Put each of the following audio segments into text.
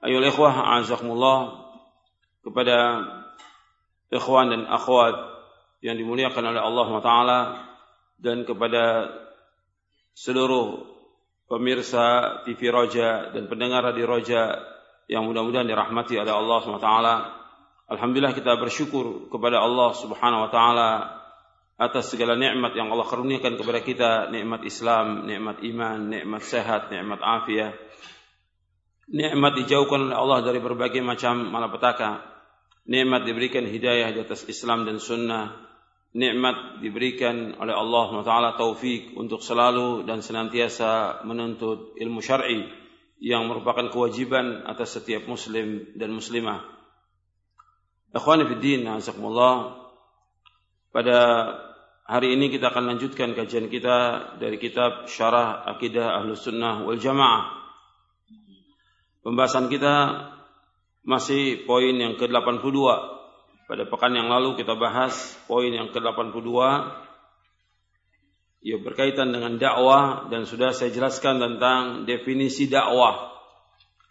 Ayo ikhwah azakumullah kepada ikhwan dan akhwat yang dimuliakan oleh Allah Taala dan kepada seluruh pemirsa TV Roja dan pendengar Radio Roja yang mudah-mudahan dirahmati oleh Allah SWT. Alhamdulillah kita bersyukur kepada Allah Subhanahu wa taala atas segala nikmat yang Allah karuniakan kepada kita, nikmat Islam, nikmat iman, nikmat sehat, nikmat afiat Nikmat dijauhkan oleh Allah dari berbagai macam malapetaka. Nikmat diberikan hidayah di atas Islam dan sunnah. Nikmat diberikan oleh Allah SWT taufik untuk selalu dan senantiasa menuntut ilmu syar'i yang merupakan kewajiban atas setiap muslim dan muslimah. Akhwani fi din, azakumullah. Pada hari ini kita akan lanjutkan kajian kita dari kitab Syarah Akidah Ahlus Sunnah wal Jamaah Pembahasan kita masih poin yang ke-82. Pada pekan yang lalu kita bahas poin yang ke-82 ya berkaitan dengan dakwah dan sudah saya jelaskan tentang definisi dakwah.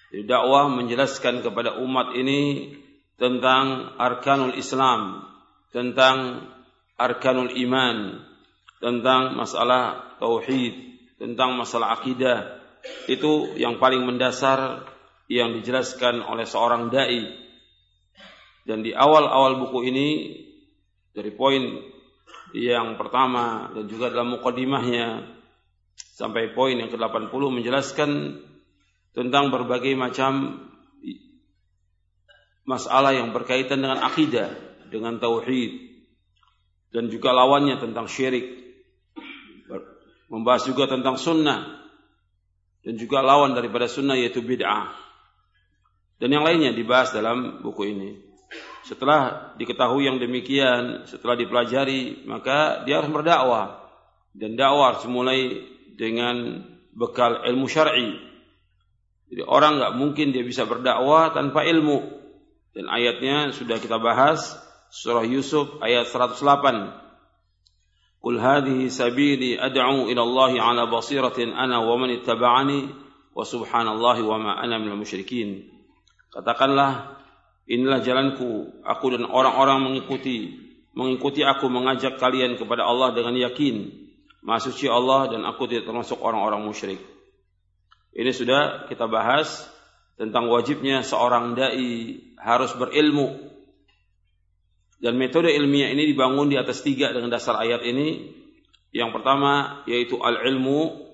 Dakwah menjelaskan kepada umat ini tentang arkanul Islam, tentang arkanul iman, tentang masalah tauhid, tentang masalah akidah. Itu yang paling mendasar yang dijelaskan oleh seorang dai. Dan di awal-awal buku ini dari poin yang pertama dan juga dalam mukadimahnya sampai poin yang ke-80 menjelaskan tentang berbagai macam masalah yang berkaitan dengan akidah, dengan tauhid dan juga lawannya tentang syirik. Membahas juga tentang sunnah dan juga lawan daripada sunnah yaitu bid'ah dan yang lainnya dibahas dalam buku ini. Setelah diketahui yang demikian, setelah dipelajari, maka dia harus berdakwah. Dan dakwah harus mulai dengan bekal ilmu syar'i. Jadi orang nggak mungkin dia bisa berdakwah tanpa ilmu. Dan ayatnya sudah kita bahas surah Yusuf ayat 108. Qul hadhihi sabili ad'u ila Allah ala basiratin ana wa man ittaba'ani wa subhanallahi wa ma ana minal musyrikin. Katakanlah, inilah jalanku, aku dan orang-orang mengikuti, mengikuti aku mengajak kalian kepada Allah dengan yakin. Maha suci Allah dan aku tidak termasuk orang-orang musyrik. Ini sudah kita bahas tentang wajibnya seorang dai harus berilmu. Dan metode ilmiah ini dibangun di atas tiga dengan dasar ayat ini. Yang pertama yaitu al-ilmu.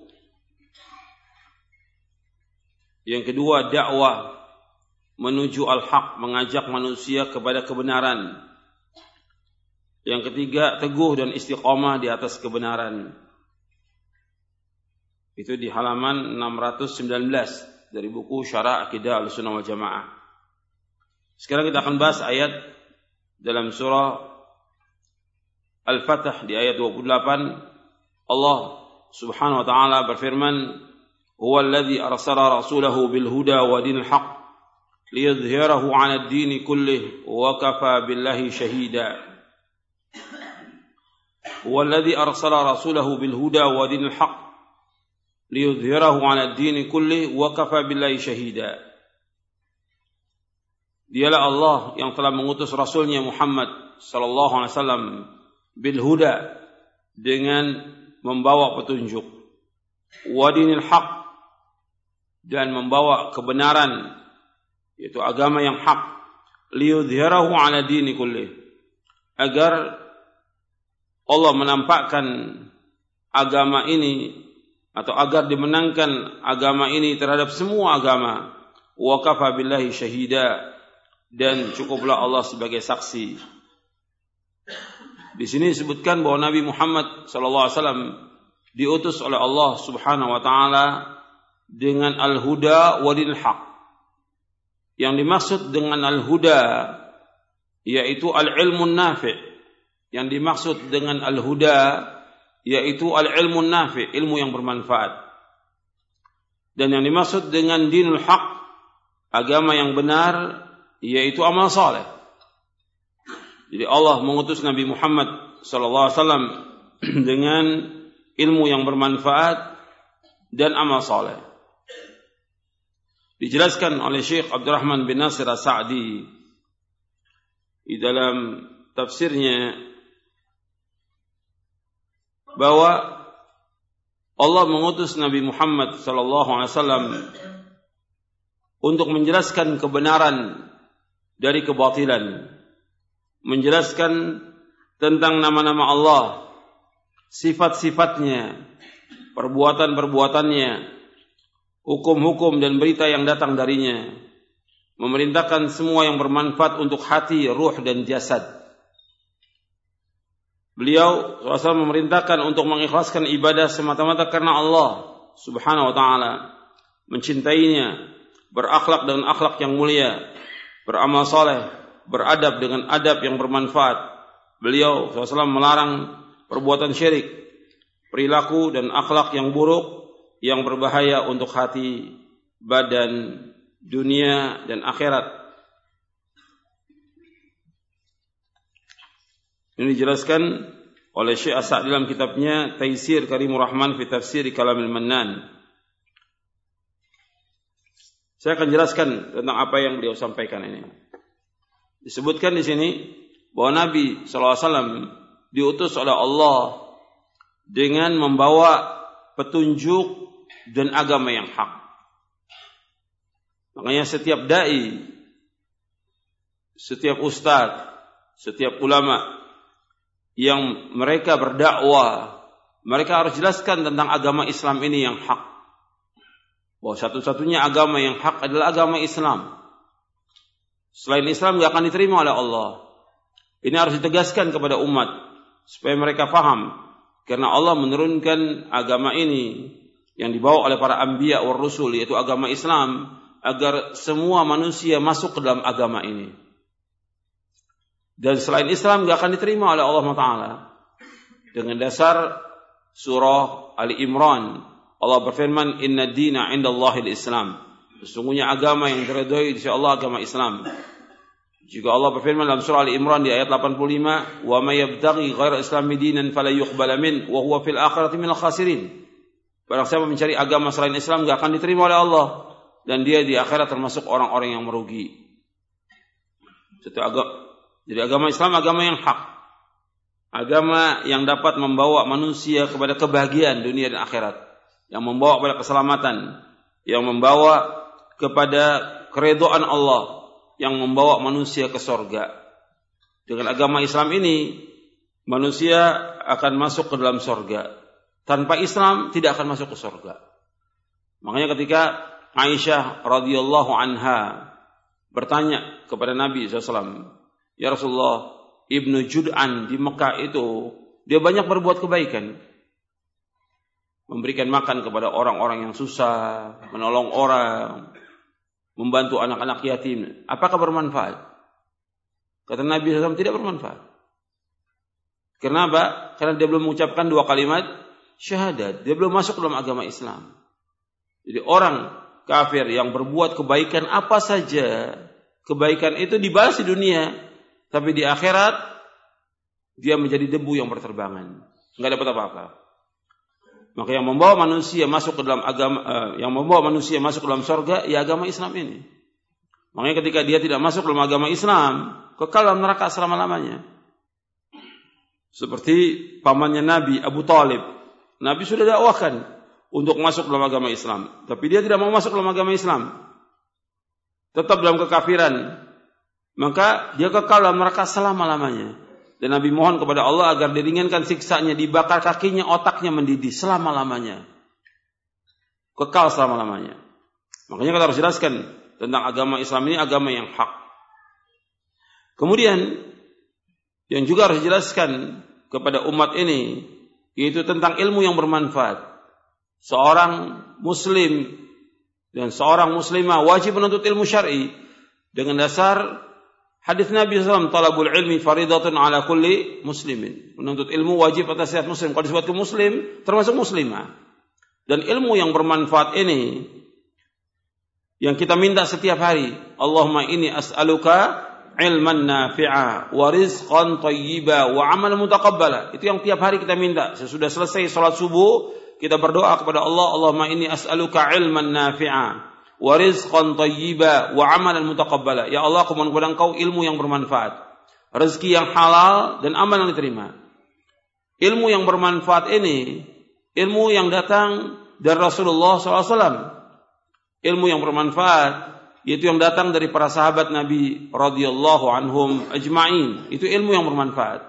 Yang kedua dakwah menuju al-haq, mengajak manusia kepada kebenaran. Yang ketiga, teguh dan istiqomah di atas kebenaran. Itu di halaman 619 dari buku Syarah Akidah Al-Sunnah wal Jamaah. Sekarang kita akan bahas ayat dalam surah Al-Fatah di ayat 28 Allah Subhanahu wa taala berfirman, "Huwa alladhi arsala rasulahu bil huda wa dinil haqq ليظهره على الدين كله وكفى بالله شهيدا هو الذي أرسل رسوله بالهدى ودين الحق ليظهره على الدين كله وكفى بالله شهيدا Dialah Allah yang telah mengutus Rasulnya Muhammad sallallahu alaihi wasallam bil huda dengan membawa petunjuk wadinil haq dan membawa kebenaran yaitu agama yang hak. Liyudhhirahu ala dini kulli. Agar Allah menampakkan agama ini atau agar dimenangkan agama ini terhadap semua agama. Wa kafa billahi syahida. Dan cukuplah Allah sebagai saksi. Di sini disebutkan bahwa Nabi Muhammad wasallam diutus oleh Allah Subhanahu wa taala dengan al-huda wa haq yang dimaksud dengan al-huda yaitu al-ilmun nafi. Yang dimaksud dengan al-huda yaitu al-ilmun nafi, ilmu yang bermanfaat. Dan yang dimaksud dengan dinul haq, agama yang benar yaitu amal saleh. Jadi Allah mengutus Nabi Muhammad sallallahu alaihi wasallam dengan ilmu yang bermanfaat dan amal saleh. Dijelaskan oleh Syekh Abdurrahman bin Nasir As-Sa'di di dalam tafsirnya bahwa Allah mengutus Nabi Muhammad sallallahu alaihi wasallam untuk menjelaskan kebenaran dari kebatilan, menjelaskan tentang nama-nama Allah, sifat-sifatnya, perbuatan-perbuatannya, hukum-hukum dan berita yang datang darinya, memerintahkan semua yang bermanfaat untuk hati, ruh dan jasad. Beliau SAW memerintahkan untuk mengikhlaskan ibadah semata-mata karena Allah Subhanahu wa taala, mencintainya, berakhlak dengan akhlak yang mulia, beramal saleh, beradab dengan adab yang bermanfaat. Beliau SAW melarang perbuatan syirik, perilaku dan akhlak yang buruk yang berbahaya untuk hati, badan, dunia dan akhirat. Ini dijelaskan oleh Syekh As dalam kitabnya Taisir Karimur Rahman fi Tafsir Kalamil Mannan. Saya akan jelaskan tentang apa yang beliau sampaikan ini. Disebutkan di sini bahwa Nabi SAW diutus oleh Allah dengan membawa petunjuk dan agama yang hak. Makanya setiap dai, setiap ustadz, setiap ulama yang mereka berdakwah, mereka harus jelaskan tentang agama Islam ini yang hak. Bahwa satu-satunya agama yang hak adalah agama Islam. Selain Islam tidak akan diterima oleh Allah. Ini harus ditegaskan kepada umat supaya mereka faham karena Allah menurunkan agama ini yang dibawa oleh para anbiya war rusul yaitu agama Islam agar semua manusia masuk ke dalam agama ini. Dan selain Islam gak akan diterima oleh Allah Taala. Dengan dasar surah Ali Imran, Allah berfirman, Inna dina Allahil Islam. Sesungguhnya agama yang diridhoi di Allah agama Islam. Juga Allah berfirman dalam surah Ali Imran di ayat 85, "Wa may yabtaghi ghaira islami dinan fala yuqbala min wa huwa fil akhirati minal khasirin." Barang siapa mencari agama selain Islam gak akan diterima oleh Allah dan dia di akhirat termasuk orang-orang yang merugi. Jadi agama, jadi agama Islam agama yang hak. Agama yang dapat membawa manusia kepada kebahagiaan dunia dan akhirat. Yang membawa kepada keselamatan. Yang membawa kepada keredoan Allah. Yang membawa manusia ke sorga. Dengan agama Islam ini, manusia akan masuk ke dalam sorga. Tanpa Islam tidak akan masuk ke surga. Makanya ketika Aisyah radhiyallahu anha bertanya kepada Nabi SAW, Ya Rasulullah, Ibnu Jud'an di Mekah itu, dia banyak berbuat kebaikan. Memberikan makan kepada orang-orang yang susah, menolong orang, membantu anak-anak yatim. Apakah bermanfaat? Kata Nabi SAW tidak bermanfaat. Kenapa? Karena dia belum mengucapkan dua kalimat syahadat, dia belum masuk dalam agama Islam. Jadi orang kafir yang berbuat kebaikan apa saja, kebaikan itu dibalas di dunia, tapi di akhirat dia menjadi debu yang berterbangan, nggak dapat apa-apa. Maka yang membawa manusia masuk ke dalam agama, uh, yang membawa manusia masuk ke dalam surga, ya agama Islam ini. Makanya ketika dia tidak masuk dalam agama Islam, kekal dalam neraka selama-lamanya. Seperti pamannya Nabi Abu Talib. Nabi sudah dakwahkan untuk masuk dalam agama Islam. Tapi dia tidak mau masuk dalam agama Islam. Tetap dalam kekafiran. Maka dia kekal dalam neraka selama-lamanya. Dan Nabi mohon kepada Allah agar diringankan siksanya, dibakar kakinya, otaknya mendidih selama-lamanya. Kekal selama-lamanya. Makanya kita harus jelaskan tentang agama Islam ini agama yang hak. Kemudian yang juga harus dijelaskan kepada umat ini yaitu tentang ilmu yang bermanfaat. Seorang muslim dan seorang muslimah wajib menuntut ilmu syar'i dengan dasar Hadis Nabi SAW, talabul ilmi faridatun ala kulli muslimin. Menuntut ilmu wajib atas setiap muslim. Kalau disebut muslim, termasuk muslimah. Dan ilmu yang bermanfaat ini, yang kita minta setiap hari. Allahumma ini as'aluka ilman nafi'a wa rizqan tayyiba wa amal mutaqabbala. Itu yang tiap hari kita minta. Sesudah selesai salat subuh, kita berdoa kepada Allah, Allahumma ini as'aluka ilman nafi'a wa rizqan tayyiba wa amalan mutaqabbala. Ya Allah, aku mohon kepada Engkau ilmu yang bermanfaat, rezeki yang halal dan amal yang diterima. Ilmu yang bermanfaat ini ilmu yang datang dari Rasulullah SAW. Ilmu yang bermanfaat yaitu yang datang dari para sahabat Nabi radhiyallahu anhum ajma'in. Itu ilmu yang bermanfaat.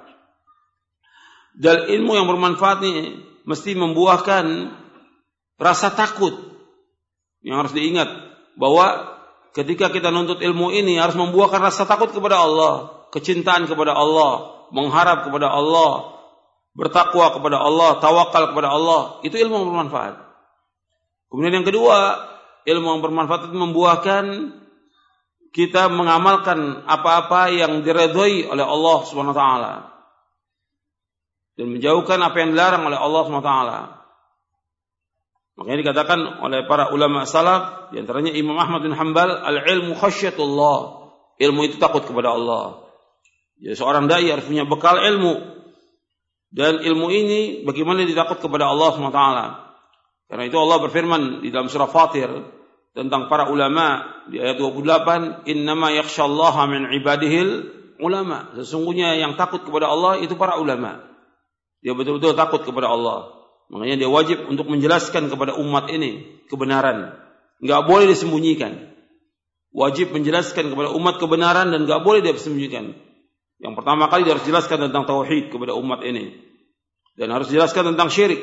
Dan ilmu yang bermanfaat ini mesti membuahkan rasa takut yang harus diingat bahwa ketika kita nuntut ilmu ini harus membuahkan rasa takut kepada Allah, kecintaan kepada Allah, mengharap kepada Allah, bertakwa kepada Allah, tawakal kepada Allah. Itu ilmu yang bermanfaat. Kemudian yang kedua, ilmu yang bermanfaat itu membuahkan kita mengamalkan apa-apa yang diredhoi oleh Allah Subhanahu wa taala dan menjauhkan apa yang dilarang oleh Allah Subhanahu wa taala. Makanya dikatakan oleh para ulama salaf, di antaranya Imam Ahmad bin Hambal, al-ilmu khasyatullah. Ilmu itu takut kepada Allah. Jadi seorang dai harus punya bekal ilmu. Dan ilmu ini bagaimana ditakut kepada Allah SWT. Karena itu Allah berfirman di dalam surah Fatir tentang para ulama di ayat 28, "Innama yakhsyallaha min ibadihil ulama." Sesungguhnya yang takut kepada Allah itu para ulama. Dia betul-betul takut kepada Allah. Makanya dia wajib untuk menjelaskan kepada umat ini kebenaran. Nggak boleh disembunyikan. Wajib menjelaskan kepada umat kebenaran dan nggak boleh dia sembunyikan. Yang pertama kali dia harus jelaskan tentang tauhid kepada umat ini. Dan harus jelaskan tentang syirik.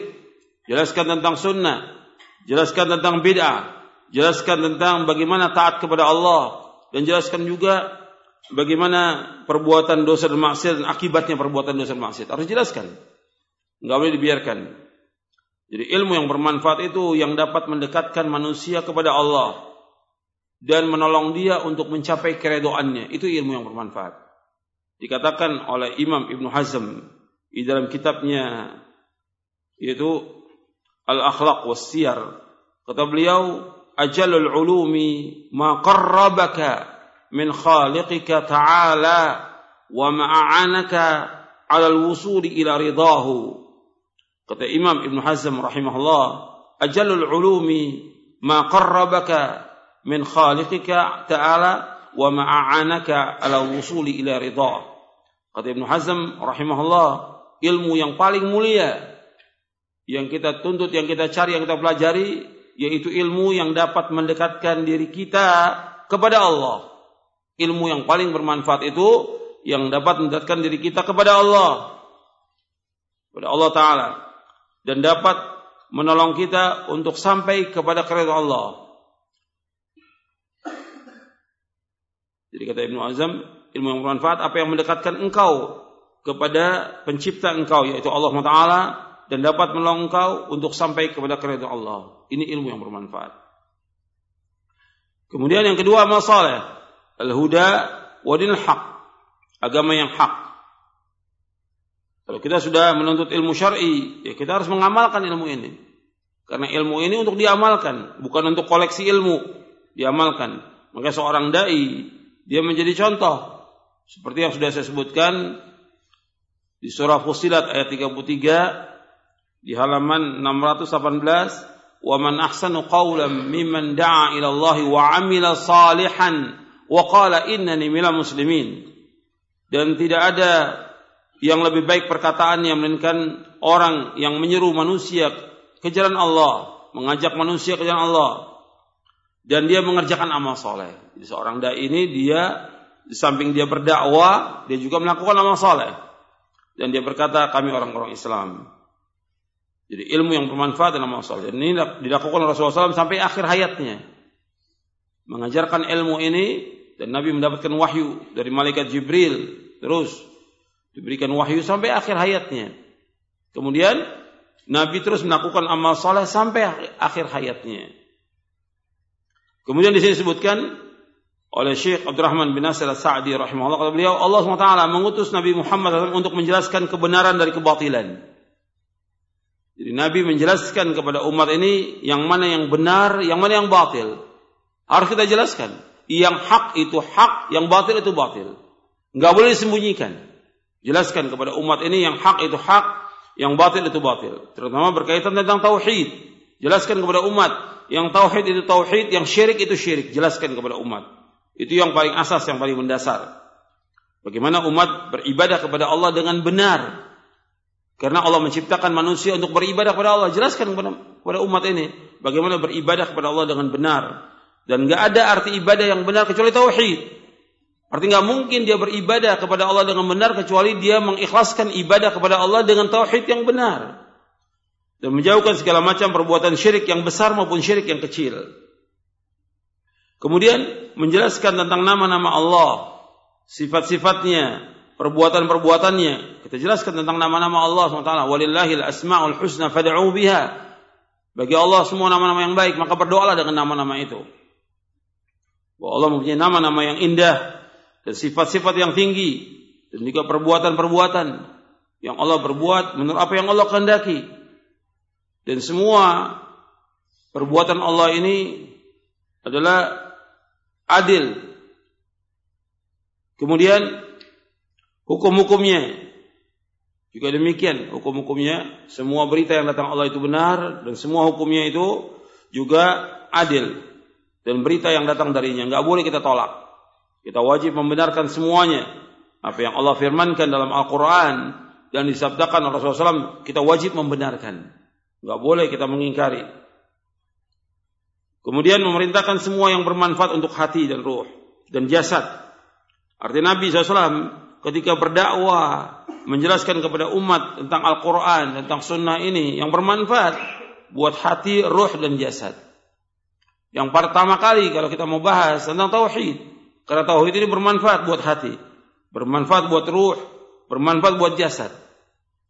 Jelaskan tentang sunnah. Jelaskan tentang bid'ah. Jelaskan tentang bagaimana taat kepada Allah. Dan jelaskan juga bagaimana perbuatan dosa dan maksiat dan akibatnya perbuatan dosa dan maksiat. Harus jelaskan. Nggak boleh dibiarkan. Jadi ilmu yang bermanfaat itu yang dapat mendekatkan manusia kepada Allah dan menolong dia untuk mencapai keredoannya. Itu ilmu yang bermanfaat. Dikatakan oleh Imam Ibn Hazm di dalam kitabnya yaitu Al-Akhlaq was Siyar. Kata beliau, أجل العلوم ما قربك من خالقك تعالى وما أعانك على الوصول إلى رضاه. قال الامام ابن حزم رحمه الله أجل العلوم ما قربك من خالقك تعالى وما اعانك على الوصول إلى رضاه قال ابن حزم رحمه الله ilmu yang paling mulia yang kita tuntut yang kita cari yang kita pelajari yaitu ilmu yang dapat mendekatkan diri kita kepada Allah. Ilmu yang paling bermanfaat itu yang dapat mendekatkan diri kita kepada Allah. Kepada Allah Ta'ala dan dapat menolong kita untuk sampai kepada keridhaan Allah. Jadi kata Ibnu Azam, ilmu yang bermanfaat apa yang mendekatkan engkau kepada pencipta engkau yaitu Allah Taala dan dapat menolong engkau untuk sampai kepada keridhaan Allah. Ini ilmu yang bermanfaat. Kemudian yang kedua masalah al-huda wa dinul haq. Agama yang hak. Kalau kita sudah menuntut ilmu syar'i, ya kita harus mengamalkan ilmu ini. Karena ilmu ini untuk diamalkan, bukan untuk koleksi ilmu, diamalkan. Maka seorang dai dia menjadi contoh seperti yang sudah saya sebutkan di surah Fusilat ayat 33 di halaman 618 wa man ahsanu qawlan mimman da'a ila Allah wa 'amila salihan wa qala innani minal muslimin dan tidak ada yang lebih baik perkataan yang melainkan orang yang menyeru manusia ke jalan Allah, mengajak manusia ke jalan Allah dan dia mengerjakan amal soleh. Jadi seorang dai ini dia di samping dia berdakwah, dia juga melakukan amal soleh. Dan dia berkata, kami orang-orang Islam. Jadi ilmu yang bermanfaat dalam amal soleh. Dan ini dilakukan Rasulullah SAW sampai akhir hayatnya. Mengajarkan ilmu ini, dan Nabi mendapatkan wahyu dari malaikat Jibril. Terus diberikan wahyu sampai akhir hayatnya. Kemudian Nabi terus melakukan amal soleh sampai akhir hayatnya. Kemudian di sini disebutkan oleh Syekh Abdurrahman bin Nasir Al-Sa'di rahimahullah kata beliau Allah SWT mengutus Nabi Muhammad SAW untuk menjelaskan kebenaran dari kebatilan. Jadi Nabi menjelaskan kepada umat ini yang mana yang benar, yang mana yang batil. Harus kita jelaskan. Yang hak itu hak, yang batil itu batil. Enggak boleh disembunyikan. Jelaskan kepada umat ini yang hak itu hak, yang batil itu batil. Terutama berkaitan tentang tauhid. Jelaskan kepada umat yang tauhid itu tauhid, yang syirik itu syirik. Jelaskan kepada umat. Itu yang paling asas, yang paling mendasar. Bagaimana umat beribadah kepada Allah dengan benar. Karena Allah menciptakan manusia untuk beribadah kepada Allah. Jelaskan kepada, kepada umat ini. Bagaimana beribadah kepada Allah dengan benar. Dan gak ada arti ibadah yang benar kecuali tauhid. Artinya nggak mungkin dia beribadah kepada Allah dengan benar kecuali dia mengikhlaskan ibadah kepada Allah dengan tauhid yang benar dan menjauhkan segala macam perbuatan syirik yang besar maupun syirik yang kecil. Kemudian menjelaskan tentang nama-nama Allah, sifat-sifatnya, perbuatan-perbuatannya. Kita jelaskan tentang nama-nama Allah SWT. Walillahil asma'ul husna fad'u biha. Bagi Allah semua nama-nama yang baik, maka berdoalah dengan nama-nama itu. Bahwa Allah mempunyai nama-nama yang indah, dan sifat-sifat yang tinggi dan juga perbuatan-perbuatan yang Allah berbuat menurut apa yang Allah kehendaki. Dan semua perbuatan Allah ini adalah adil. Kemudian hukum-hukumnya juga demikian hukum-hukumnya semua berita yang datang Allah itu benar dan semua hukumnya itu juga adil dan berita yang datang darinya nggak boleh kita tolak kita wajib membenarkan semuanya. Apa yang Allah firmankan dalam Al-Quran dan disabdakan oleh Rasulullah SAW, kita wajib membenarkan. Enggak boleh kita mengingkari. Kemudian memerintahkan semua yang bermanfaat untuk hati dan ruh dan jasad. Artinya Nabi SAW ketika berdakwah menjelaskan kepada umat tentang Al-Quran, tentang sunnah ini yang bermanfaat buat hati, ruh dan jasad. Yang pertama kali kalau kita mau bahas tentang tauhid, karena tauhid ini bermanfaat buat hati, bermanfaat buat ruh, bermanfaat buat jasad.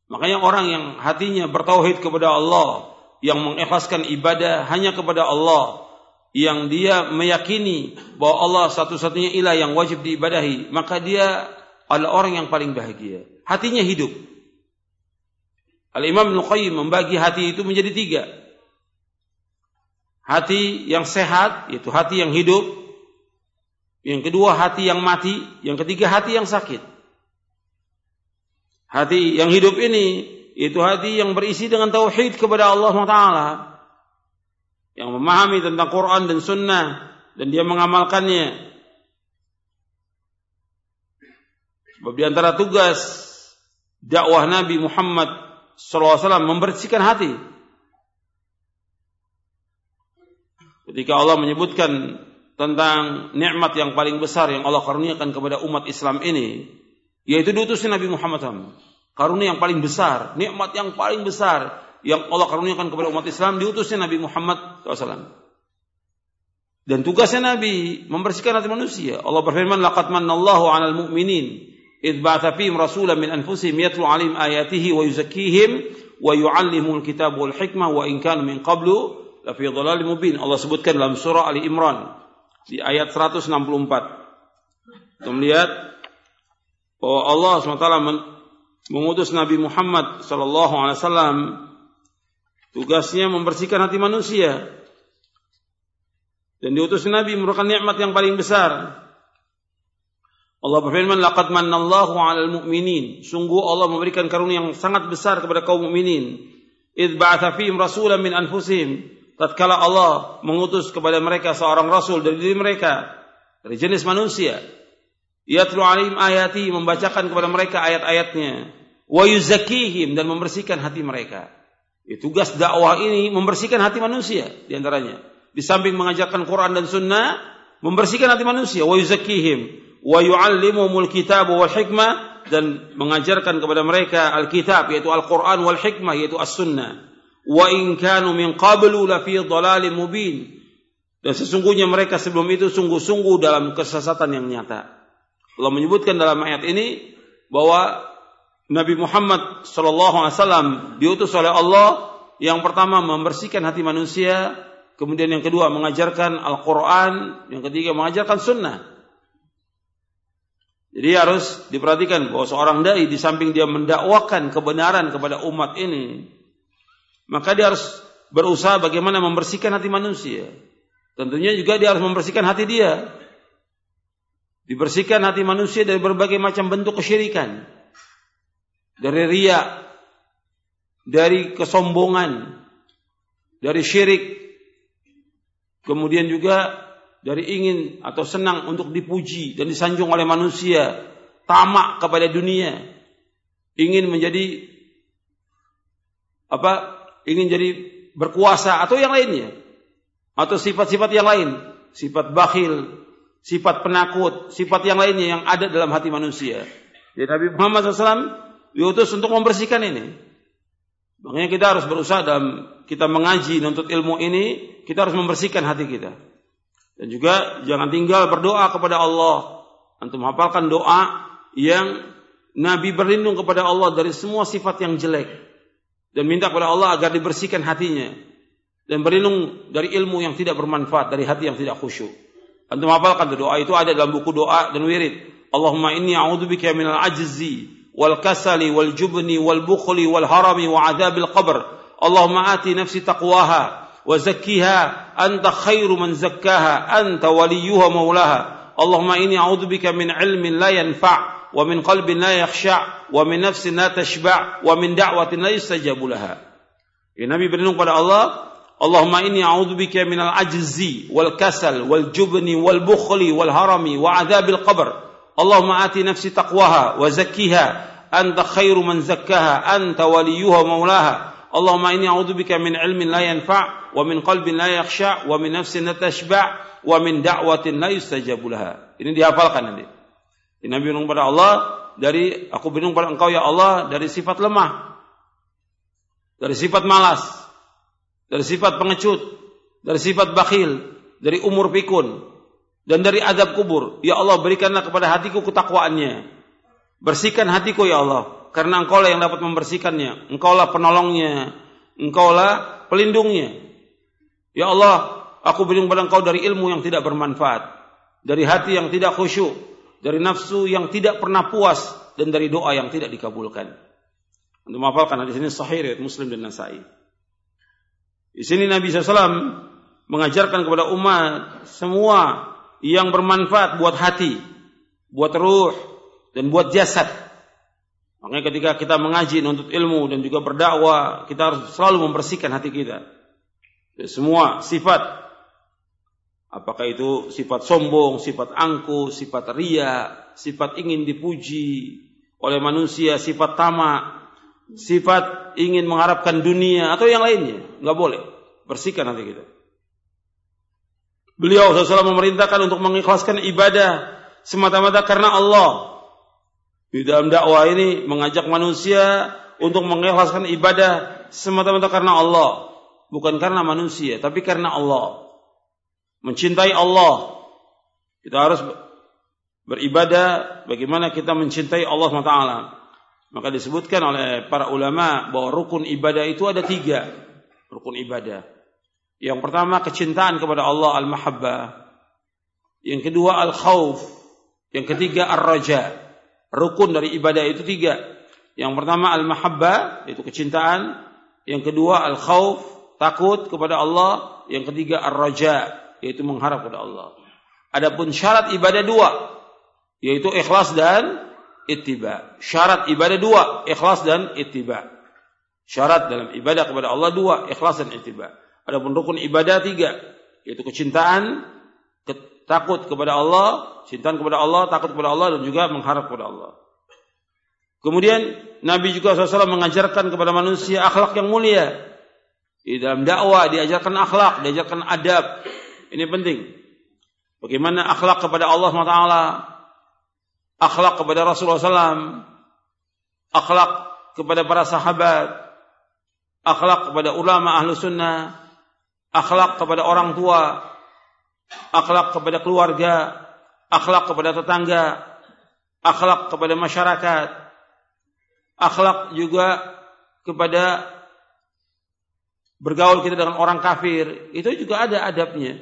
Makanya orang yang hatinya bertauhid kepada Allah, yang mengikhlaskan ibadah hanya kepada Allah, yang dia meyakini bahwa Allah satu-satunya ilah yang wajib diibadahi, maka dia adalah orang yang paling bahagia. Hatinya hidup. Al-Imam Ibn Qayyim membagi hati itu menjadi tiga. Hati yang sehat, yaitu hati yang hidup, yang kedua hati yang mati, yang ketiga hati yang sakit. Hati yang hidup ini itu hati yang berisi dengan tauhid kepada Allah SWT. Yang memahami tentang Quran dan Sunnah dan dia mengamalkannya. Sebab di antara tugas dakwah Nabi Muhammad SAW membersihkan hati. Ketika Allah menyebutkan tentang nikmat yang paling besar yang Allah karuniakan kepada umat Islam ini, yaitu diutusnya Nabi Muhammad SAW. Karunia yang paling besar, nikmat yang paling besar yang Allah karuniakan kepada umat Islam diutusnya Nabi Muhammad SAW. Dan tugasnya Nabi membersihkan hati manusia. Allah berfirman, "Laqad manallahu 'alal mu'minin min anfusihim yatlu 'alaihim ayatihi wa yuzakkihim wa yu'allimul kitab wal hikmah wa in kanu min qablu lafi dhalalin mubin." Allah sebutkan dalam surah Ali Imran di ayat 164. Kita melihat bahwa Allah SWT mengutus Nabi Muhammad SAW Tugasnya membersihkan hati manusia. Dan diutus Nabi merupakan nikmat yang paling besar. Allah berfirman, "Laqad mannallahu 'alal mu'minin." Sungguh Allah memberikan karunia yang sangat besar kepada kaum mukminin. Id ba'atha fihim rasulan min anfusihim. Tatkala Allah mengutus kepada mereka seorang rasul dari diri mereka, dari jenis manusia. Yatlu 'alaihim ayati, membacakan kepada mereka ayat-ayatnya. Wa yuzakkihim dan membersihkan hati mereka. Ya, tugas dakwah ini membersihkan hati manusia di antaranya. Di samping mengajarkan Quran dan Sunnah, membersihkan hati manusia. Wa yuzakkihim wa yu'allimuhumul kitab wal hikmah dan mengajarkan kepada mereka Alkitab yaitu Al-Qur'an wal hikmah yaitu As-Sunnah. Wa in kanu min qablu la fi dhalalin mubin. Dan sesungguhnya mereka sebelum itu sungguh-sungguh dalam kesesatan yang nyata. Allah menyebutkan dalam ayat ini bahwa Nabi Muhammad sallallahu alaihi wasallam diutus oleh Allah yang pertama membersihkan hati manusia, kemudian yang kedua mengajarkan Al-Qur'an, yang ketiga mengajarkan sunnah. Jadi harus diperhatikan bahwa seorang dai di samping dia mendakwakan kebenaran kepada umat ini, maka dia harus berusaha bagaimana membersihkan hati manusia. Tentunya juga dia harus membersihkan hati dia. Dibersihkan hati manusia dari berbagai macam bentuk kesyirikan. Dari ria, dari kesombongan, dari syirik. Kemudian juga dari ingin atau senang untuk dipuji dan disanjung oleh manusia, tamak kepada dunia, ingin menjadi apa? Ingin jadi berkuasa atau yang lainnya. Atau sifat-sifat yang lain, sifat bakhil, sifat penakut, sifat yang lainnya yang ada dalam hati manusia. Jadi Nabi Muhammad SAW diutus untuk membersihkan ini. Makanya kita harus berusaha dalam kita mengaji, nuntut ilmu ini, kita harus membersihkan hati kita. Dan juga jangan tinggal berdoa kepada Allah. Antum hafalkan doa yang Nabi berlindung kepada Allah dari semua sifat yang jelek. Dan minta kepada Allah agar dibersihkan hatinya. Dan berlindung dari ilmu yang tidak bermanfaat, dari hati yang tidak khusyuk. Antum hafalkan doa itu ada dalam buku doa dan wirid. Allahumma inni a'udzubika minal ajzi wal kasali wal jubni wal bukhli wal harami wa adabil qabr. Allahumma ati nafsi taqwaha وزكيها أنت خير من زكاها أنت وليها مولاها. اللهم إني أعوذ بك من علم لا ينفع ومن قلب لا يخشع ومن نفس لا تشبع ومن دعوة لا يستجاب لها. النبي berlindung kepada Allah اللهم إني أعوذ بك من العجز والكسل والجبن والبخل والهرم وعذاب القبر. اللهم آتي نفسي تقواها وزكيها أنت خير من زكاها أنت وليها مولاها. Allahumma inni a'udzubika min ilmin la yanfa' wa min qalbin la yakhsha' wa min nafsin la tashba' wa min da'watin la yustajabu laha. Ini dihafalkan nanti. Ini Nabi berlindung pada Allah dari aku berlindung pada Engkau ya Allah dari sifat lemah, dari sifat malas, dari sifat pengecut, dari sifat bakhil, dari umur pikun, dan dari adab kubur. Ya Allah berikanlah kepada hatiku ketakwaannya. Bersihkan hatiku ya Allah karena engkaulah yang dapat membersihkannya. Engkaulah penolongnya. Engkaulah pelindungnya. Ya Allah, aku berlindung pada engkau dari ilmu yang tidak bermanfaat. Dari hati yang tidak khusyuk. Dari nafsu yang tidak pernah puas. Dan dari doa yang tidak dikabulkan. Untuk menghafalkan hadis ini sahih riwayat Muslim dan Nasai. Di sini Nabi SAW mengajarkan kepada umat semua yang bermanfaat buat hati, buat ruh, dan buat jasad. Makanya ketika kita mengaji untuk ilmu dan juga berdakwah, kita harus selalu membersihkan hati kita. Ya, semua sifat apakah itu sifat sombong, sifat angkuh, sifat ria, sifat ingin dipuji oleh manusia, sifat tamak, sifat ingin mengharapkan dunia atau yang lainnya, nggak boleh. Bersihkan hati kita. Beliau SAW memerintahkan untuk mengikhlaskan ibadah semata-mata karena Allah di dalam dakwah ini mengajak manusia untuk mengikhlaskan ibadah semata-mata karena Allah, bukan karena manusia, tapi karena Allah. Mencintai Allah. Kita harus beribadah bagaimana kita mencintai Allah SWT. Maka disebutkan oleh para ulama bahwa rukun ibadah itu ada tiga. Rukun ibadah. Yang pertama kecintaan kepada Allah al-mahabbah. Yang kedua al-khawf. Yang ketiga ar-raja. Rukun dari ibadah itu tiga. Yang pertama al-mahabbah, yaitu kecintaan. Yang kedua al-khauf, takut kepada Allah. Yang ketiga ar-raja, yaitu mengharap kepada Allah. Adapun syarat ibadah dua, yaitu ikhlas dan ittiba. Syarat ibadah dua, ikhlas dan ittiba. Syarat dalam ibadah kepada Allah dua, ikhlas dan ittiba. Adapun rukun ibadah tiga, yaitu kecintaan, takut kepada Allah, cintaan kepada Allah, takut kepada Allah dan juga mengharap kepada Allah. Kemudian Nabi juga SAW mengajarkan kepada manusia akhlak yang mulia. Di dalam dakwah diajarkan akhlak, diajarkan adab. Ini penting. Bagaimana akhlak kepada Allah SWT, akhlak kepada Rasulullah SAW, akhlak kepada para sahabat, akhlak kepada ulama ahlu sunnah, akhlak kepada orang tua, akhlak kepada keluarga, akhlak kepada tetangga, akhlak kepada masyarakat, akhlak juga kepada bergaul kita dengan orang kafir, itu juga ada adabnya.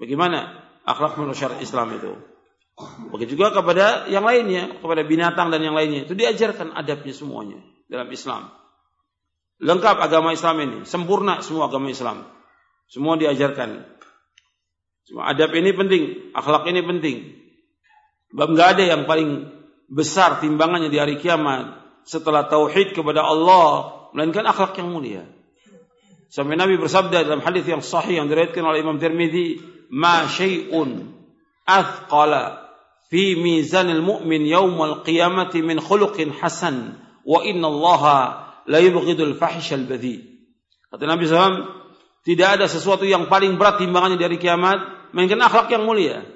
Bagaimana akhlak menurut syariat Islam itu? Begitu juga kepada yang lainnya, kepada binatang dan yang lainnya. Itu diajarkan adabnya semuanya dalam Islam. Lengkap agama Islam ini, sempurna semua agama Islam. Semua diajarkan. Adab ini penting, akhlak ini penting. Sebab nggak ada yang paling besar timbangannya di hari kiamat setelah tauhid kepada Allah melainkan akhlak yang mulia. Sampai Nabi bersabda dalam hadis yang sahih yang diriwayatkan oleh Imam Tirmizi, "Ma syai'un athqala fi mizanil mu'min yaumal qiyamati min khuluqin hasan wa inna Allah la yubghidul fahishal badhi." Kata Nabi SAW, tidak ada sesuatu yang paling berat timbangannya dari kiamat melainkan akhlak yang mulia.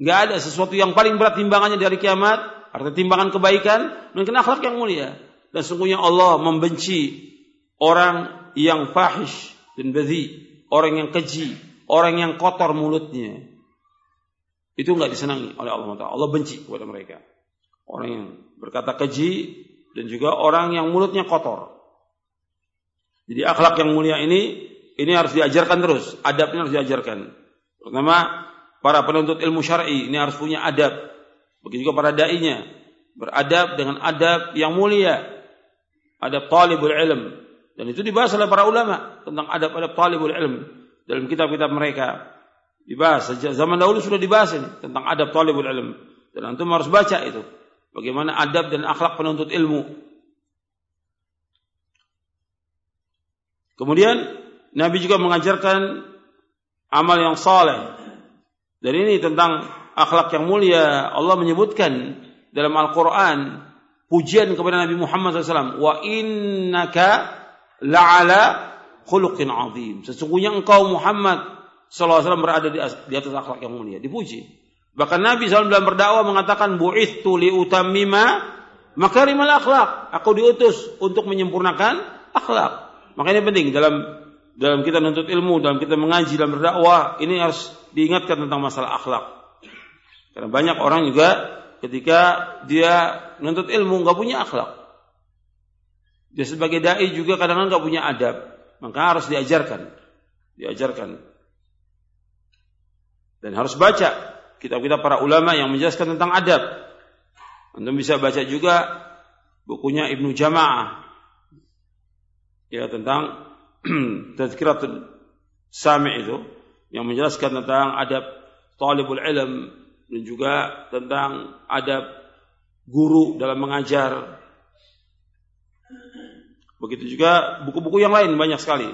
Enggak ada sesuatu yang paling berat timbangannya dari kiamat, artinya timbangan kebaikan, melainkan akhlak yang mulia. Dan sungguhnya Allah membenci orang yang fahish dan badhi, orang yang keji, orang yang kotor mulutnya. Itu enggak disenangi oleh Allah Taala. Allah benci kepada mereka. Orang yang berkata keji dan juga orang yang mulutnya kotor. Jadi akhlak yang mulia ini ini harus diajarkan terus, adabnya harus diajarkan. Pertama, para penuntut ilmu syar'i ini harus punya adab. Begitu juga para dai-nya beradab dengan adab yang mulia. Adab talibul ilm. Dan itu dibahas oleh para ulama tentang adab-adab talibul ilm dalam kitab-kitab mereka. Dibahas sejak zaman dahulu sudah dibahas ini tentang adab talibul ilm. Dan antum harus baca itu. Bagaimana adab dan akhlak penuntut ilmu. Kemudian Nabi juga mengajarkan amal yang saleh. Dan ini tentang akhlak yang mulia. Allah menyebutkan dalam Al-Quran pujian kepada Nabi Muhammad SAW. Wa innaka la'ala khuluqin azim. Sesungguhnya engkau Muhammad SAW berada di atas akhlak yang mulia. Dipuji. Bahkan Nabi SAW dalam berdakwah mengatakan bu'ithu liutammima makarimal akhlak. Aku diutus untuk menyempurnakan akhlak. Makanya penting dalam dalam kita menuntut ilmu, dalam kita mengaji, dalam berdakwah, ini harus diingatkan tentang masalah akhlak. Karena banyak orang juga ketika dia menuntut ilmu nggak punya akhlak. Dia sebagai dai juga kadang-kadang nggak punya adab, maka harus diajarkan, diajarkan. Dan harus baca kitab-kitab para ulama yang menjelaskan tentang adab. Anda bisa baca juga bukunya Ibnu Jamaah ya tentang tazkiratul sami itu yang menjelaskan tentang adab talibul ilm dan juga tentang adab guru dalam mengajar. Begitu juga buku-buku yang lain banyak sekali.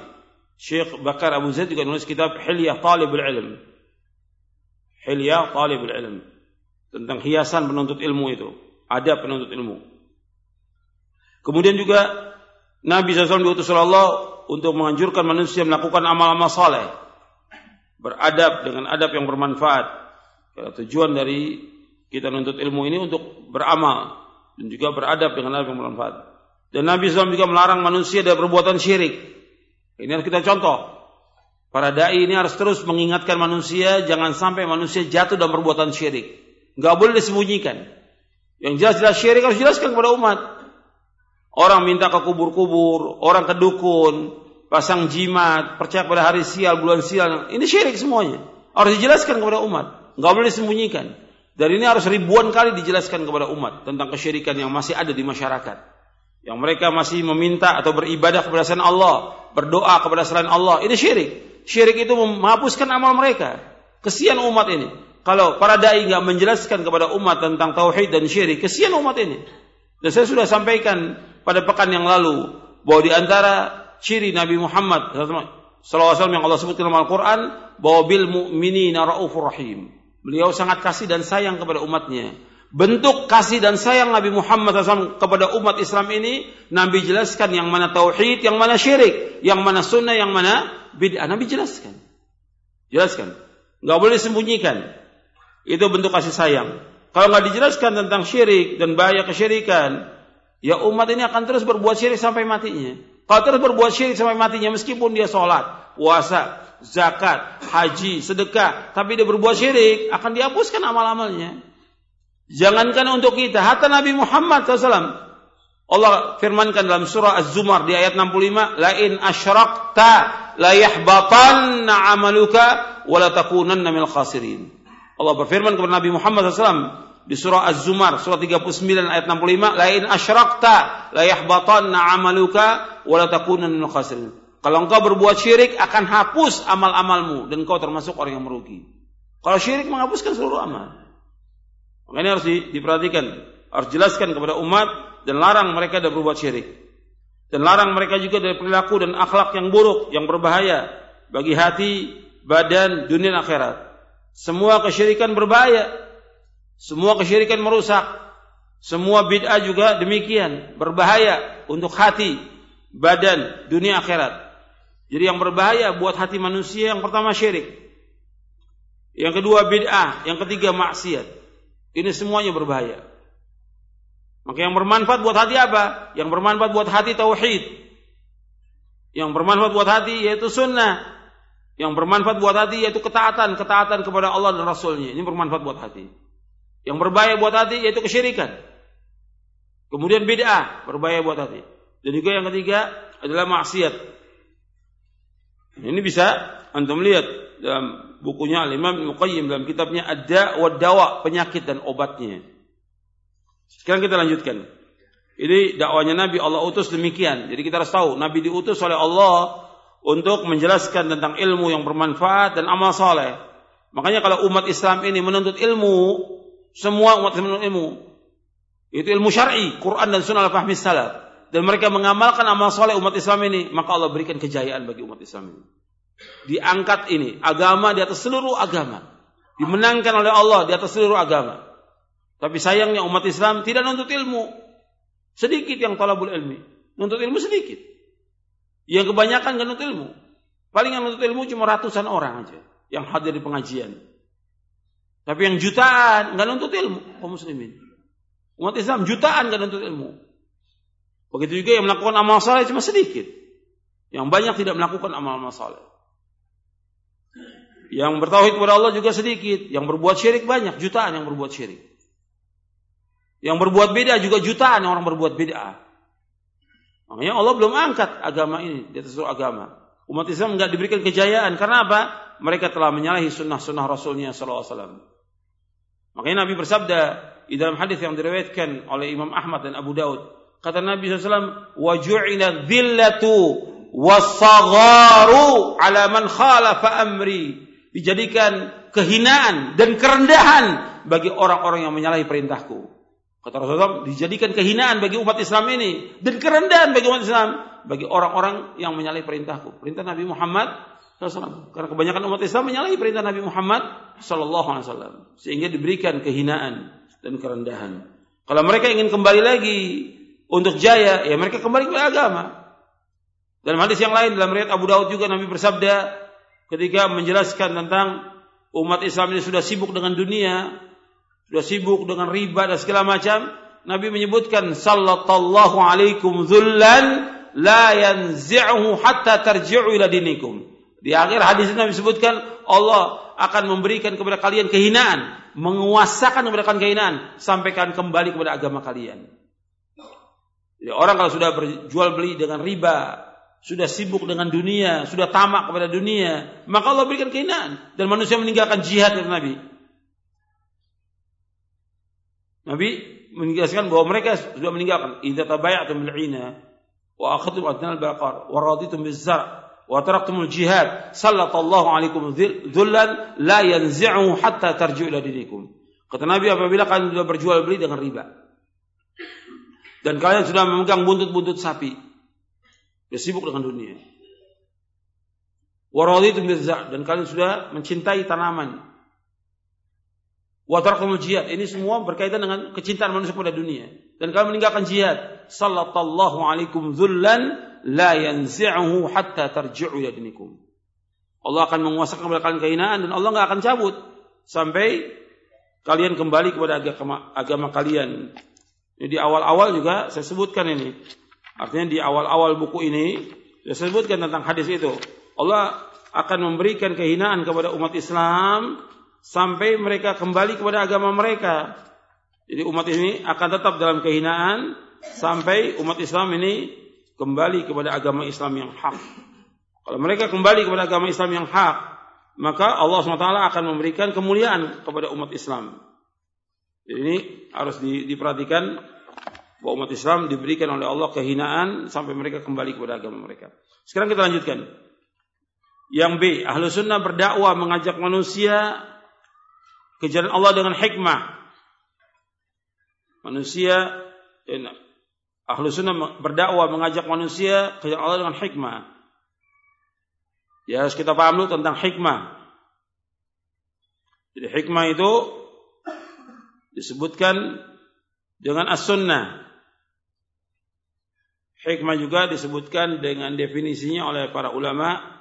Syekh Bakar Abu Zaid juga menulis kitab Hilyah Talibul Ilm. Hilyah Talibul Ilm. Tentang hiasan penuntut ilmu itu. Adab penuntut ilmu. Kemudian juga Nabi SAW diutus Allah untuk menganjurkan manusia melakukan amal-amal saleh. Beradab dengan adab yang bermanfaat. Karena tujuan dari kita menuntut ilmu ini untuk beramal dan juga beradab dengan adab yang bermanfaat. Dan Nabi SAW juga melarang manusia dari perbuatan syirik. Ini harus kita contoh. Para dai ini harus terus mengingatkan manusia jangan sampai manusia jatuh dalam perbuatan syirik. Enggak boleh disembunyikan. Yang jelas-jelas syirik harus jelaskan kepada umat. Orang minta ke kubur-kubur, orang ke dukun, pasang jimat, percaya pada hari sial, bulan sial. Ini syirik semuanya. Harus dijelaskan kepada umat. Nggak boleh disembunyikan. Dan ini harus ribuan kali dijelaskan kepada umat tentang kesyirikan yang masih ada di masyarakat. Yang mereka masih meminta atau beribadah kepada selain Allah, berdoa kepada selain Allah, ini syirik. Syirik itu menghapuskan amal mereka. Kesian umat ini. Kalau para dai nggak menjelaskan kepada umat tentang tauhid dan syirik, kesian umat ini. Dan saya sudah sampaikan pada pekan yang lalu bahwa di antara ciri Nabi Muhammad SAW yang Allah sebut dalam Al-Quran bahwa bil mu'minina raufur rahim. Beliau sangat kasih dan sayang kepada umatnya. Bentuk kasih dan sayang Nabi Muhammad SAW kepada umat Islam ini, Nabi jelaskan yang mana tauhid, yang mana syirik, yang mana sunnah, yang mana bid'ah. Nabi jelaskan. Jelaskan. Nggak boleh disembunyikan. Itu bentuk kasih sayang. Kalau nggak dijelaskan tentang syirik dan bahaya kesyirikan, ya umat ini akan terus berbuat syirik sampai matinya. Kalau terus berbuat syirik sampai matinya, meskipun dia sholat, puasa, zakat, haji, sedekah, tapi dia berbuat syirik, akan dihapuskan amal-amalnya. Jangankan untuk kita, hatta Nabi Muhammad SAW. Allah firmankan dalam surah Az-Zumar di ayat 65, "Lain asyrakta la yahbatanna 'amaluka wa minal khasirin." Allah berfirman kepada Nabi Muhammad SAW di surah Az-Zumar surah 39 ayat 65, "Lain asyrakta la yahbatanna 'amaluka wa la khasirin." Kalau engkau berbuat syirik akan hapus amal-amalmu dan engkau termasuk orang yang merugi. Kalau syirik menghapuskan seluruh amal. Makanya harus di, diperhatikan, harus jelaskan kepada umat dan larang mereka dari berbuat syirik. Dan larang mereka juga dari perilaku dan akhlak yang buruk, yang berbahaya bagi hati, badan, dunia akhirat. Semua kesyirikan berbahaya. Semua kesyirikan merusak. Semua bid'ah juga demikian, berbahaya untuk hati, badan, dunia akhirat. Jadi yang berbahaya buat hati manusia yang pertama syirik. Yang kedua bid'ah, yang ketiga maksiat. Ini semuanya berbahaya. Maka yang bermanfaat buat hati apa? Yang bermanfaat buat hati tauhid. Yang bermanfaat buat hati yaitu sunnah. Yang bermanfaat buat hati yaitu ketaatan, ketaatan kepada Allah dan Rasulnya. Ini bermanfaat buat hati. Yang berbahaya buat hati yaitu kesyirikan. Kemudian bid'ah, berbahaya buat hati. Dan juga yang ketiga adalah maksiat. Ini bisa antum lihat dalam bukunya Imam Muqayyim dalam kitabnya Ada wa Dawa, penyakit dan obatnya. Sekarang kita lanjutkan. Ini dakwanya Nabi Allah utus demikian. Jadi kita harus tahu Nabi diutus oleh Allah untuk menjelaskan tentang ilmu yang bermanfaat dan amal saleh. Makanya kalau umat Islam ini menuntut ilmu, semua umat Islam ilmu. Itu ilmu syar'i, Quran dan Sunnah al-fahmi salaf. Dan mereka mengamalkan amal saleh umat Islam ini, maka Allah berikan kejayaan bagi umat Islam ini. Diangkat ini agama di atas seluruh agama. Dimenangkan oleh Allah di atas seluruh agama. Tapi sayangnya umat Islam tidak nuntut ilmu. Sedikit yang talabul ilmi. Nuntut ilmu sedikit. Yang kebanyakan nggak nuntut ilmu. Paling yang nuntut ilmu cuma ratusan orang aja yang hadir di pengajian. Tapi yang jutaan nggak nuntut ilmu kaum muslimin. Umat Islam jutaan nggak nuntut ilmu. Begitu juga yang melakukan amal saleh cuma sedikit. Yang banyak tidak melakukan amal-amal saleh. Yang bertauhid kepada Allah juga sedikit. Yang berbuat syirik banyak, jutaan yang berbuat syirik. Yang berbuat beda juga jutaan orang berbuat beda. Makanya Allah belum angkat agama ini di atas agama. Umat Islam nggak diberikan kejayaan karena apa? Mereka telah menyalahi sunnah-sunnah Rasulnya SAW. Makanya Nabi bersabda di dalam hadis yang diriwayatkan oleh Imam Ahmad dan Abu Daud. Kata Nabi SAW, وَجُعِلَ الذِّلَّةُ وَالصَّغَارُ عَلَى مَنْ خَالَفَ أَمْرِي Dijadikan kehinaan dan kerendahan bagi orang-orang yang menyalahi perintahku. Kata Rasulullah, dijadikan kehinaan bagi umat Islam ini dan kerendahan bagi umat Islam bagi orang-orang yang menyalahi perintahku. Perintah Nabi Muhammad SAW. Karena kebanyakan umat Islam menyalahi perintah Nabi Muhammad SAW. Sehingga diberikan kehinaan dan kerendahan. Kalau mereka ingin kembali lagi untuk jaya, ya mereka kembali ke agama. Dalam hadis yang lain dalam riwayat Abu Daud juga Nabi bersabda ketika menjelaskan tentang umat Islam ini sudah sibuk dengan dunia, sudah sibuk dengan riba dan segala macam, Nabi menyebutkan sallallahu alaikum dzullan la yanzi'uhu hatta tarji'u ila dinikum. Di akhir hadis itu Nabi sebutkan Allah akan memberikan kepada kalian kehinaan, menguasakan kepada kalian kehinaan sampai kalian kembali kepada agama kalian. Jadi orang kalau sudah berjual beli dengan riba, sudah sibuk dengan dunia, sudah tamak kepada dunia, maka Allah berikan kehinaan dan manusia meninggalkan jihad kata Nabi. Nabi menjelaskan bahwa mereka sudah meninggalkan idza tabaya'tum bil 'ina wa akhadtum adnal baqar wa raditum biz zar' wa taraktumul jihad sallallahu alaikum dhullan la yanzi'u hatta tarji'u ila dinikum. Kata Nabi apabila kalian sudah berjual beli dengan riba dan kalian sudah memegang buntut-buntut sapi, sudah sibuk dengan dunia. Wa raditum biz zar' dan kalian sudah mencintai tanaman Watarkumul jihad. Ini semua berkaitan dengan kecintaan manusia pada dunia. Dan kalau meninggalkan jihad, sallallahu alaikum zullan la yanzi'uhu hatta tarji'u ila dinikum. Allah akan menguasakan kepada kalian kehinaan dan Allah nggak akan cabut sampai kalian kembali kepada agama, agama kalian. Di awal-awal juga saya sebutkan ini. Artinya di awal-awal buku ini saya sebutkan tentang hadis itu. Allah akan memberikan kehinaan kepada umat Islam sampai mereka kembali kepada agama mereka. Jadi umat ini akan tetap dalam kehinaan sampai umat Islam ini kembali kepada agama Islam yang hak. Kalau mereka kembali kepada agama Islam yang hak, maka Allah SWT akan memberikan kemuliaan kepada umat Islam. Jadi ini harus di, diperhatikan bahwa umat Islam diberikan oleh Allah kehinaan sampai mereka kembali kepada agama mereka. Sekarang kita lanjutkan. Yang B, ahlu sunnah berdakwah mengajak manusia kejaran Allah dengan hikmah. Manusia ahlu sunnah berdakwah mengajak manusia kejaran Allah dengan hikmah. Ya harus kita paham dulu tentang hikmah. Jadi hikmah itu disebutkan dengan as-sunnah. Hikmah juga disebutkan dengan definisinya oleh para ulama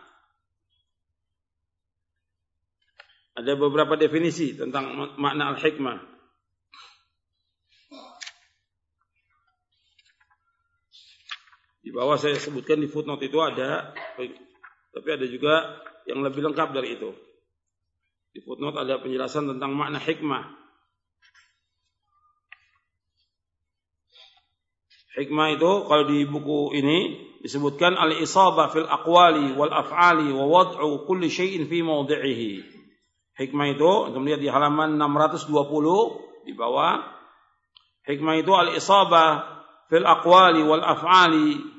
Ada beberapa definisi tentang makna al-hikmah. Di bawah saya sebutkan di footnote itu ada, tapi ada juga yang lebih lengkap dari itu. Di footnote ada penjelasan tentang makna hikmah. Hikmah itu kalau di buku ini disebutkan al-isabah fil aqwali wal af'ali wa wad'u kulli syai'in fi mawdi'ihi. Hikmah itu untuk melihat di halaman 620 di bawah. Hikmah itu al-isabah fil aqwali wal af'ali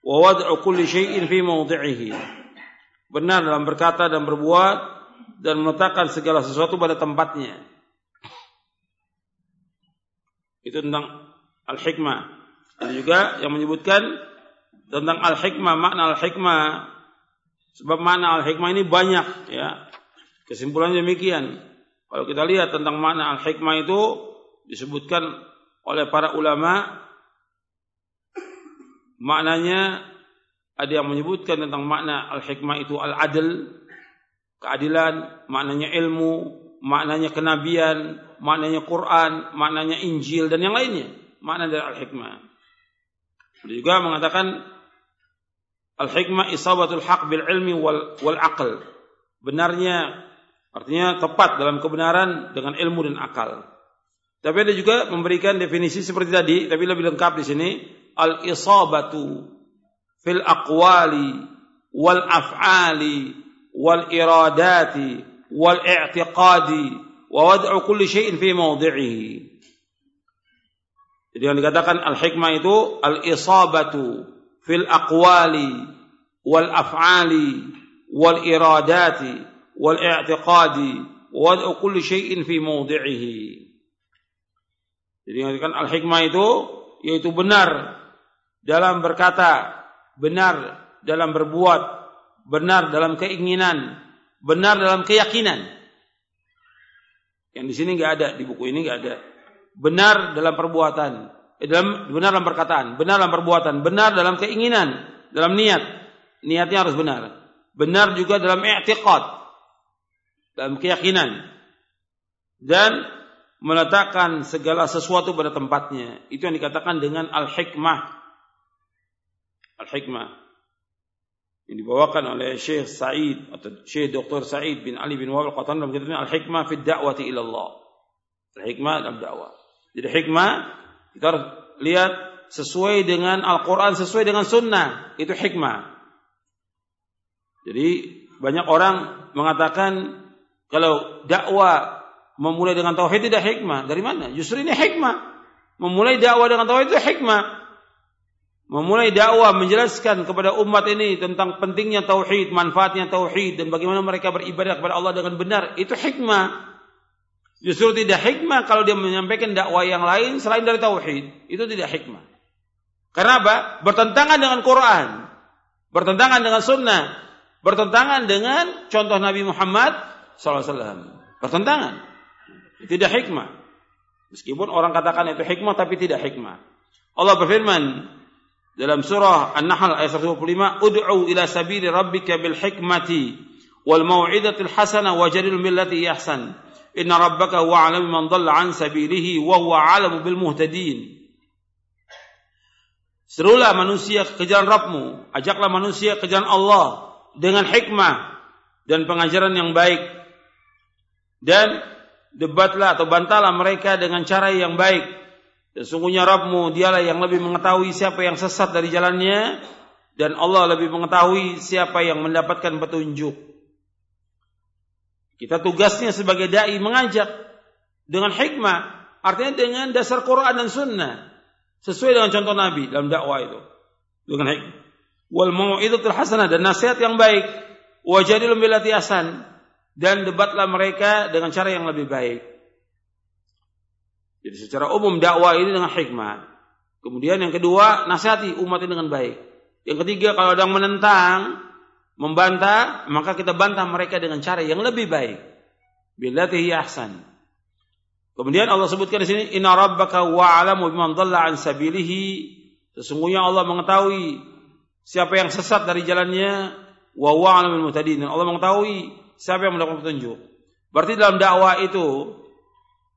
wa wad'u kulli syai'in fi mawdi'ihi. Benar dalam berkata dan berbuat dan meletakkan segala sesuatu pada tempatnya. Itu tentang al-hikmah. Dan juga yang menyebutkan tentang al-hikmah, makna al-hikmah. Sebab makna al-hikmah ini banyak ya. Kesimpulannya demikian. Kalau kita lihat tentang makna al-hikmah itu disebutkan oleh para ulama maknanya ada yang menyebutkan tentang makna al-hikmah itu al-adl, keadilan, maknanya ilmu, maknanya kenabian, maknanya Quran, maknanya Injil dan yang lainnya. Makna dari al-hikmah. Dia juga mengatakan al-hikmah isabatul haq bil ilmi wal, wal aql. Benarnya Artinya tepat dalam kebenaran dengan ilmu dan akal. Tapi ada juga memberikan definisi seperti tadi, tapi lebih lengkap di sini al-isabatu fil aqwali wal af'ali wal iradati wal i'tiqadi wa wad'u kulli syai'in fi mawdi'ihi. Jadi yang dikatakan al-hikmah itu al-isabatu fil aqwali wal af'ali wal iradati wal i'tiqadi wa kulli syai'in fi mawdi'ihi. Jadi yang al-hikmah itu yaitu benar dalam berkata, benar dalam berbuat, benar dalam keinginan, benar dalam keyakinan. Yang di sini nggak ada di buku ini nggak ada. Benar dalam perbuatan, eh, dalam benar dalam perkataan, benar dalam perbuatan, benar dalam keinginan, dalam niat. Niatnya harus benar. Benar juga dalam i'tiqad, dalam keyakinan dan meletakkan segala sesuatu pada tempatnya. Itu yang dikatakan dengan al-hikmah. Al-hikmah. Yang dibawakan oleh Syekh Sa'id atau Syekh Dr. Sa'id bin Ali bin Wahab Al-Qatan dalam kitabnya Al-Hikmah fi Da'wati ila Allah. Al-hikmah dalam dakwah. Jadi hikmah kita harus lihat sesuai dengan Al-Quran, sesuai dengan Sunnah. Itu hikmah. Jadi banyak orang mengatakan kalau dakwah memulai dengan tauhid tidak hikmah. Dari mana? Justru ini hikmah. Memulai dakwah dengan tauhid itu hikmah. Memulai dakwah menjelaskan kepada umat ini tentang pentingnya tauhid, manfaatnya tauhid dan bagaimana mereka beribadah kepada Allah dengan benar, itu hikmah. Justru tidak hikmah kalau dia menyampaikan dakwah yang lain selain dari tauhid. Itu tidak hikmah. Karena apa? Bertentangan dengan Quran, bertentangan dengan sunnah, bertentangan dengan contoh Nabi Muhammad SAW. Bertentangan. Tidak hikmah. Meskipun orang katakan itu hikmah tapi tidak hikmah. Allah berfirman dalam surah An-Nahl ayat 125, "Ud'u ila sabili rabbika bil hikmati wal mau'izatil hasanah wajadil millati ihsan. Inna rabbaka huwa 'alamu man dhalla 'an sabilihi wa huwa 'alamu bil muhtadin." Serulah manusia ke jalan Rabbmu, ajaklah manusia ke jalan Allah dengan hikmah dan pengajaran yang baik. Dan debatlah atau bantalah mereka dengan cara yang baik. Sesungguhnya Rabbmu dialah yang lebih mengetahui siapa yang sesat dari jalannya dan Allah lebih mengetahui siapa yang mendapatkan petunjuk. Kita tugasnya sebagai dai mengajak dengan hikmah, artinya dengan dasar Quran dan Sunnah, sesuai dengan contoh Nabi dalam dakwah itu. Dengan hikmah. Wal mau'izatul hasanah dan nasihat yang baik. Wajadil billati hasan dan debatlah mereka dengan cara yang lebih baik. Jadi secara umum dakwah ini dengan hikmah. Kemudian yang kedua, nasihati umat ini dengan baik. Yang ketiga, kalau ada yang menentang, membantah, maka kita bantah mereka dengan cara yang lebih baik. Billatihi ahsan. Kemudian Allah sebutkan di sini, Inna rabbaka wa'alamu biman dhalla an sabilihi. Sesungguhnya Allah mengetahui siapa yang sesat dari jalannya, wa wa'alamu mutadin. Allah mengetahui siapa yang mendapatkan petunjuk. Berarti dalam dakwah itu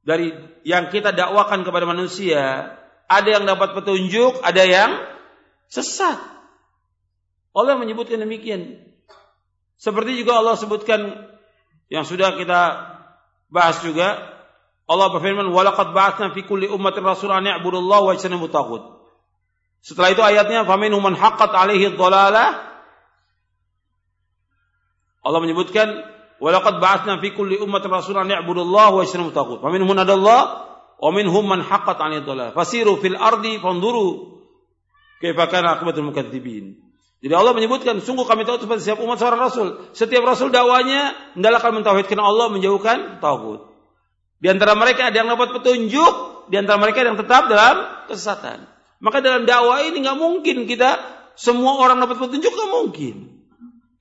dari yang kita dakwakan kepada manusia, ada yang dapat petunjuk, ada yang sesat. Allah menyebutkan demikian. Seperti juga Allah sebutkan yang sudah kita bahas juga Allah berfirman walaqad ba'atsna fi kulli ummatin rasulan ya'budullaha wa yajtanibu. Setelah itu ayatnya faminhum man haqqat 'alaihi dhalalah Allah menyebutkan Walaqad ba'atsna fi kulli ummatin rasulan ya'budullaha wa yajtanibu taghut. Wa minhum adallah wa minhum man haqqat 'alaihi dhalah. Fasiru fil ardi fanzuru kaifa kana aqibatul mukadzibin. Jadi Allah menyebutkan sungguh kami tahu seperti setiap umat seorang rasul. Setiap rasul dakwanya hendaklah akan mentauhidkan Allah menjauhkan tagut. Di antara mereka ada yang dapat petunjuk, di antara mereka ada yang tetap dalam kesesatan. Maka dalam dakwah ini nggak mungkin kita semua orang dapat petunjuk nggak mungkin.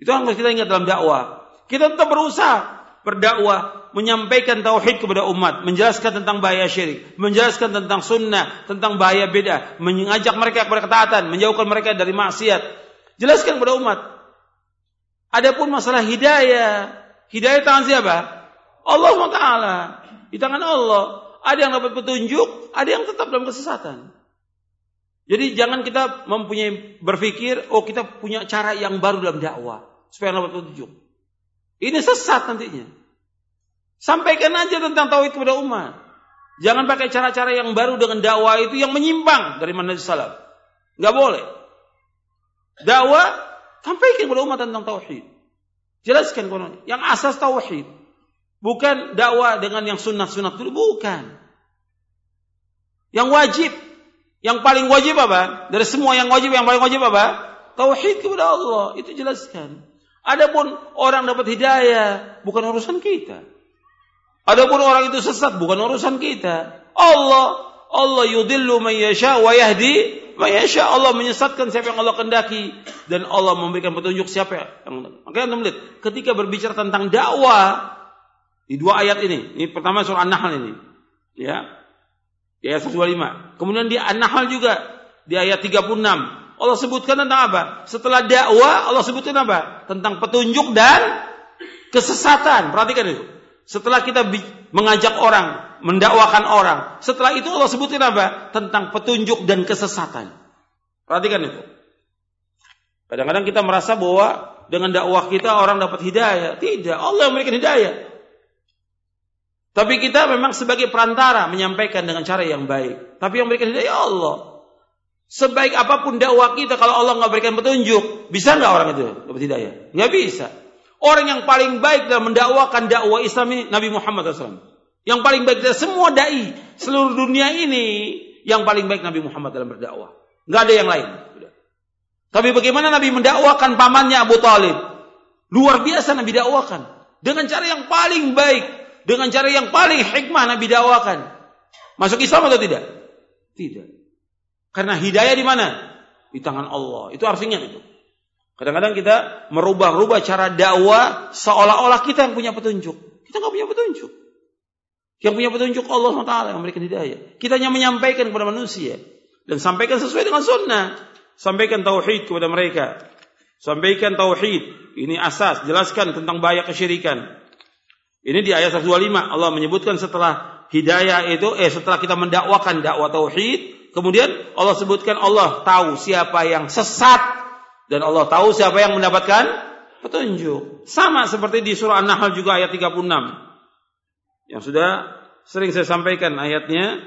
Itu yang kita ingat dalam dakwah. Kita tetap berusaha berdakwah, menyampaikan tauhid kepada umat, menjelaskan tentang bahaya syirik, menjelaskan tentang sunnah, tentang bahaya beda, mengajak mereka kepada ketaatan, menjauhkan mereka dari maksiat. Jelaskan kepada umat. Adapun masalah hidayah, hidayah tangan siapa? Allah Taala. Di tangan Allah. Ada yang dapat petunjuk, ada yang tetap dalam kesesatan. Jadi jangan kita mempunyai berpikir, oh kita punya cara yang baru dalam dakwah supaya dapat petunjuk. Ini sesat nantinya. Sampaikan aja tentang tauhid kepada umat. Jangan pakai cara-cara yang baru dengan dakwah itu yang menyimpang dari manhaj salaf. Enggak boleh. Dakwah sampaikan kepada umat tentang tauhid. Jelaskan kepada yang asas tauhid. Bukan dakwah dengan yang sunnah-sunnah dulu, bukan. Yang wajib, yang paling wajib apa? Dari semua yang wajib, yang paling wajib apa? Tauhid kepada Allah. Itu jelaskan. Adapun orang dapat hidayah bukan urusan kita. Adapun orang itu sesat bukan urusan kita. Allah Allah yudillu man yasha wa yahdi man yasha. Allah menyesatkan siapa yang Allah kendaki dan Allah memberikan petunjuk siapa yang Makanya Anda melihat ketika berbicara tentang dakwah di dua ayat ini, ini pertama surah An-Nahl ini. Ya. Di ayat 125. Kemudian di An-Nahl juga di ayat 36 Allah sebutkan tentang apa? Setelah dakwah Allah sebutkan apa? Tentang petunjuk dan kesesatan. Perhatikan itu. Setelah kita mengajak orang, mendakwakan orang, setelah itu Allah sebutkan apa? Tentang petunjuk dan kesesatan. Perhatikan itu. Kadang-kadang kita merasa bahwa dengan dakwah kita orang dapat hidayah. Tidak, Allah yang memberikan hidayah. Tapi kita memang sebagai perantara menyampaikan dengan cara yang baik. Tapi yang memberikan hidayah Allah. Sebaik apa pun dakwah kita kalau Allah nggak berikan petunjuk, bisa nggak orang itu dapat hidayah? Nggak bisa. Orang yang paling baik dalam mendakwakan dakwah Islam ini Nabi Muhammad SAW. Yang paling baik dari semua dai seluruh dunia ini yang paling baik Nabi Muhammad dalam berdakwah. Nggak ada yang lain. Tapi bagaimana Nabi mendakwakan pamannya Abu Talib? Luar biasa Nabi dakwakan. Dengan cara yang paling baik. Dengan cara yang paling hikmah Nabi dakwakan. Masuk Islam atau tidak? Tidak. Karena hidayah di mana? Di tangan Allah. Itu harus ingat itu. Kadang-kadang kita merubah-rubah cara dakwah seolah-olah kita yang punya petunjuk. Kita nggak punya petunjuk. Yang punya petunjuk Allah SWT yang memberikan hidayah. Kita hanya menyampaikan kepada manusia. Dan sampaikan sesuai dengan sunnah. Sampaikan tauhid kepada mereka. Sampaikan tauhid. Ini asas. Jelaskan tentang bahaya kesyirikan. Ini di ayat 125 Allah menyebutkan setelah hidayah itu eh setelah kita mendakwakan dakwah tauhid, kemudian Allah sebutkan Allah tahu siapa yang sesat dan Allah tahu siapa yang mendapatkan petunjuk. Sama seperti di surah An-Nahl juga ayat 36. Yang sudah sering saya sampaikan ayatnya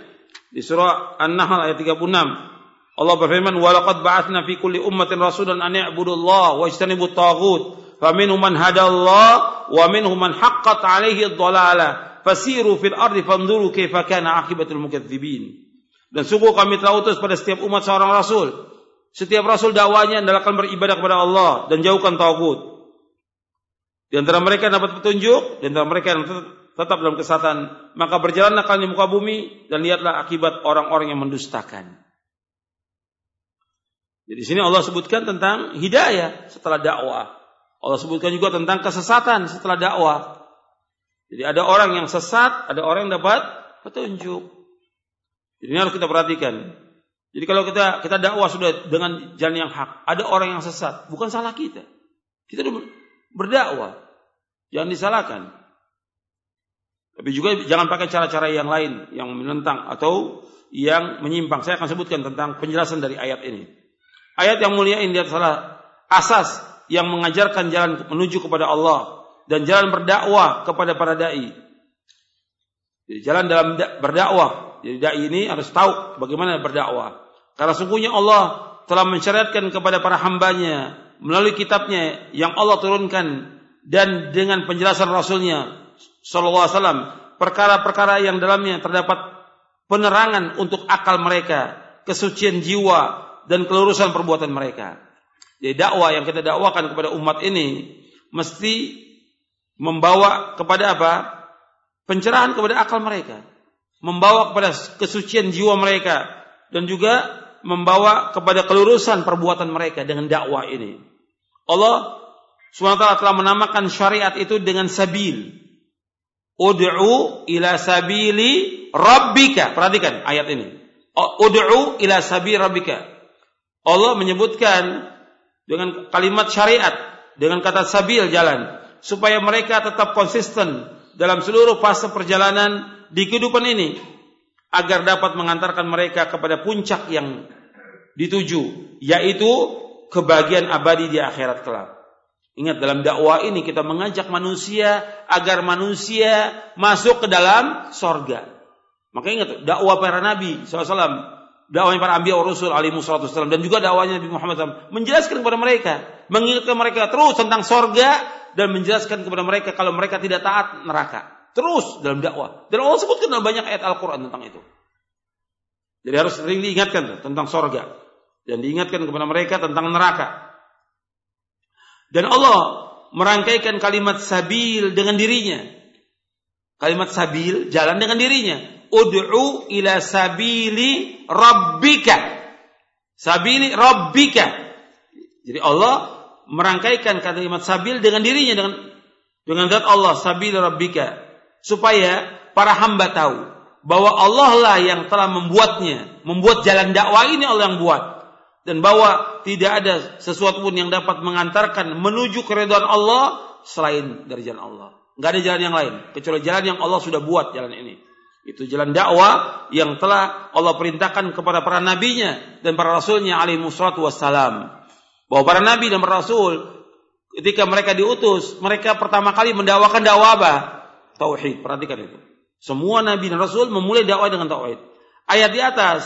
di surah An-Nahl ayat 36. Allah berfirman, "Walaqad ba'atsna fi kulli ummatin rasulan an ya'budullaha wa yajtanibut taghut, man hadallah wa minhum man haqqat 'alaihi ad-dhalalah, fasiru fil ardi fanzuru kaifa kana 'aqibatul mukadzibin." Dan sungguh kami telah utus pada setiap umat seorang rasul. Setiap rasul dakwanya adalah akan beribadah kepada Allah dan jauhkan tagut. Di antara mereka dapat petunjuk, di antara mereka yang tetap dalam kesesatan, maka berjalanlah kalian di muka bumi dan lihatlah akibat orang-orang yang mendustakan. Jadi di sini Allah sebutkan tentang hidayah setelah dakwah. Allah sebutkan juga tentang kesesatan setelah dakwah. Jadi ada orang yang sesat, ada orang yang dapat petunjuk. Ini harus kita perhatikan. Jadi kalau kita kita dakwah sudah dengan jalan yang hak, ada orang yang sesat, bukan salah kita. Kita berdakwah. Jangan disalahkan. Tapi juga jangan pakai cara-cara yang lain yang menentang atau yang menyimpang. Saya akan sebutkan tentang penjelasan dari ayat ini. Ayat yang mulia ini adalah asas yang mengajarkan jalan menuju kepada Allah dan jalan berdakwah kepada para dai. Jalan dalam berdakwah. Jadi dai ini harus tahu bagaimana berdakwah. Karena sungguhnya Allah telah mensyariatkan kepada para hambanya melalui kitabnya yang Allah turunkan dan dengan penjelasan Rasulnya Sallallahu Alaihi Wasallam perkara-perkara yang dalamnya terdapat penerangan untuk akal mereka, kesucian jiwa dan kelurusan perbuatan mereka. Jadi dakwah yang kita dakwakan kepada umat ini mesti membawa kepada apa? Pencerahan kepada akal mereka, membawa kepada kesucian jiwa mereka dan juga membawa kepada kelurusan perbuatan mereka dengan dakwah ini. Allah SWT telah menamakan syariat itu dengan sabil. Ud'u ila sabili rabbika. Perhatikan ayat ini. Ud'u ila sabili rabbika. Allah menyebutkan dengan kalimat syariat, dengan kata sabil jalan, supaya mereka tetap konsisten dalam seluruh fase perjalanan di kehidupan ini agar dapat mengantarkan mereka kepada puncak yang dituju, yaitu kebahagiaan abadi di akhirat kelak. Ingat dalam dakwah ini kita mengajak manusia agar manusia masuk ke dalam sorga. Maka ingat dakwah para nabi SAW, dakwahnya para ambiya rasul alaihi wasallam dan juga dakwahnya Nabi Muhammad SAW menjelaskan kepada mereka, mengingatkan mereka terus tentang sorga dan menjelaskan kepada mereka kalau mereka tidak taat neraka. Terus dalam dakwah. Dan Allah sebutkan dalam banyak ayat Al-Quran tentang itu. Jadi harus sering diingatkan tentang sorga. Dan diingatkan kepada mereka tentang neraka. Dan Allah merangkaikan kalimat sabil dengan dirinya. Kalimat sabil jalan dengan dirinya. Ud'u ila sabili rabbika. Sabili rabbika. Jadi Allah merangkaikan kalimat sabil dengan dirinya dengan dengan zat Allah sabil rabbika supaya para hamba tahu bahwa Allah lah yang telah membuatnya, membuat jalan dakwah ini Allah yang buat dan bahwa tidak ada sesuatu pun yang dapat mengantarkan menuju keridhaan Allah selain dari jalan Allah. Enggak ada jalan yang lain kecuali jalan yang Allah sudah buat jalan ini. Itu jalan dakwah yang telah Allah perintahkan kepada para nabinya dan para rasulnya alaihi wassalatu wassalam. Bahwa para nabi dan para rasul ketika mereka diutus, mereka pertama kali mendakwakan dakwah apa? Tauhid. Perhatikan itu. Semua nabi dan rasul memulai dakwah dengan tauhid. Ayat di atas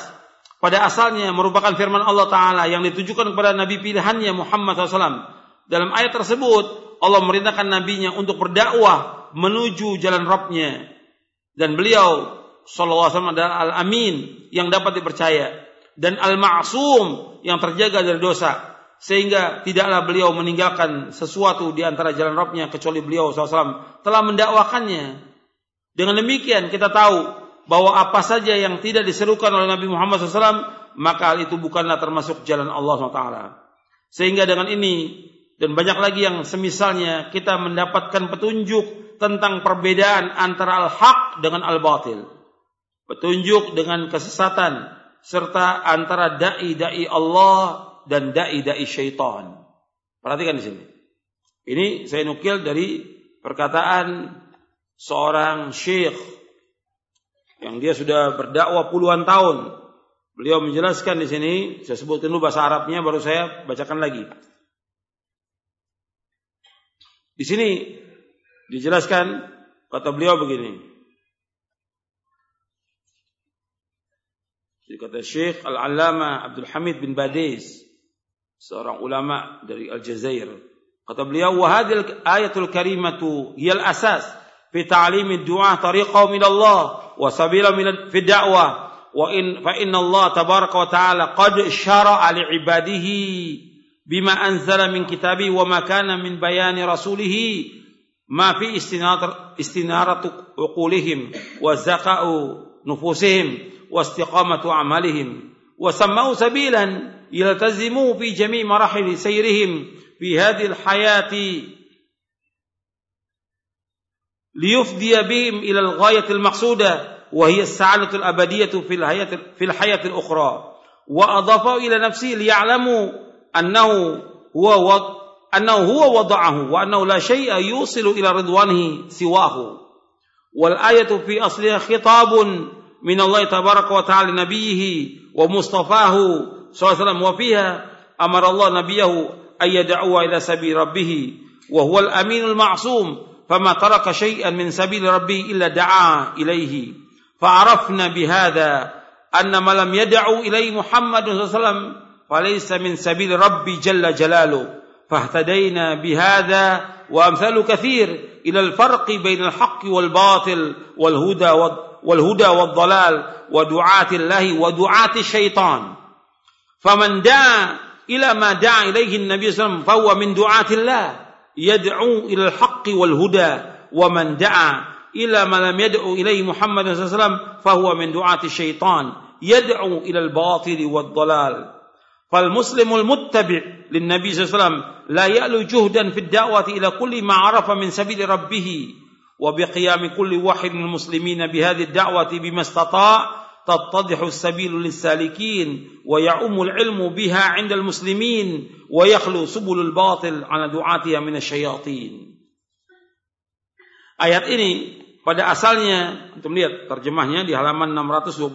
pada asalnya merupakan firman Allah Ta'ala yang ditujukan kepada Nabi pilihannya Muhammad SAW. Dalam ayat tersebut, Allah merintahkan nabinya untuk berdakwah menuju jalan Rabbnya. Dan beliau wasallam adalah al-amin yang dapat dipercaya dan al-ma'sum yang terjaga dari dosa sehingga tidaklah beliau meninggalkan sesuatu di antara jalan Rabbnya kecuali beliau SAW telah mendakwakannya. Dengan demikian kita tahu bahwa apa saja yang tidak diserukan oleh Nabi Muhammad SAW maka hal itu bukanlah termasuk jalan Allah SWT. Sehingga dengan ini dan banyak lagi yang semisalnya kita mendapatkan petunjuk tentang perbedaan antara al-haq dengan al-batil. Petunjuk dengan kesesatan serta antara dai-dai Allah dan dai-dai syaitan. Perhatikan di sini. Ini saya nukil dari perkataan seorang syekh yang dia sudah berdakwah puluhan tahun. Beliau menjelaskan di sini, saya sebutkan dulu bahasa Arabnya baru saya bacakan lagi. Di sini dijelaskan kata beliau begini. Jadi kata Syekh Al-Allama Abdul Hamid bin Badiz seorang ulama dari Aljazair. Kata beliau, "Wa hadhil ayatul karimatu hiya al-asas fi ta'lim ad-du'a tariqahu min Allah wa sabila min fi da'wah wa in fa inna Allah tabaraka wa ta'ala qad syara'a li 'ibadihi bima anzala min kitabi wa ma kana min bayani rasulih ma fi istinar istinaratu uqulihim wa zaka'u nufusihim wa istiqamatu amalihim wa sammau sabilan يلتزموا في جميع مراحل سيرهم في هذه الحياة ليفدي بهم إلى الغاية المقصودة وهي السعادة الأبدية في الحياة في الحياة الأخرى. وأضافوا إلى نفسه ليعلموا أنه هو أنه هو وضعه وأنه لا شيء يوصل إلى رضوانه سواه. والآية في أصلها خطاب من الله تبارك وتعالى لنبيه ومصطفاه صلى الله عليه وسلم وفيها أمر الله نبيه أن يدعو إلى سبيل ربه وهو الأمين المعصوم فما ترك شيئا من سبيل ربه إلا دعا إليه. فعرفنا بهذا أن ما لم يدعو إليه محمد صلى الله عليه وسلم فليس من سبيل ربي جل جلاله. فاهتدينا بهذا وأمثال كثير إلى الفرق بين الحق والباطل والهدى والهدى والضلال ودعاة الله ودعاة الشيطان. فمن دعا إلى ما دعا إليه النبي صلى الله عليه وسلم فهو من دعاة الله يدعو إلى الحق والهدى. ومن دعا إلى ما لم يدعو إليه محمد صلى الله عليه وسلم فهو من دعاة الشيطان يدعو إلى الباطل والضلال. فالمسلم المتبع للنبي صلى الله عليه وسلم لا يألو جهدا في الدعوة إلى كل ما عرف من سبيل ربه. وبقيام كل واحد من المسلمين بهذه الدعوة بما استطاع تتضح السبيل للسالكين ويعم العلم بها عند المسلمين ويخلو سبل الباطل على دعاتها من الشياطين Ayat ini pada asalnya untuk lihat terjemahnya di halaman 621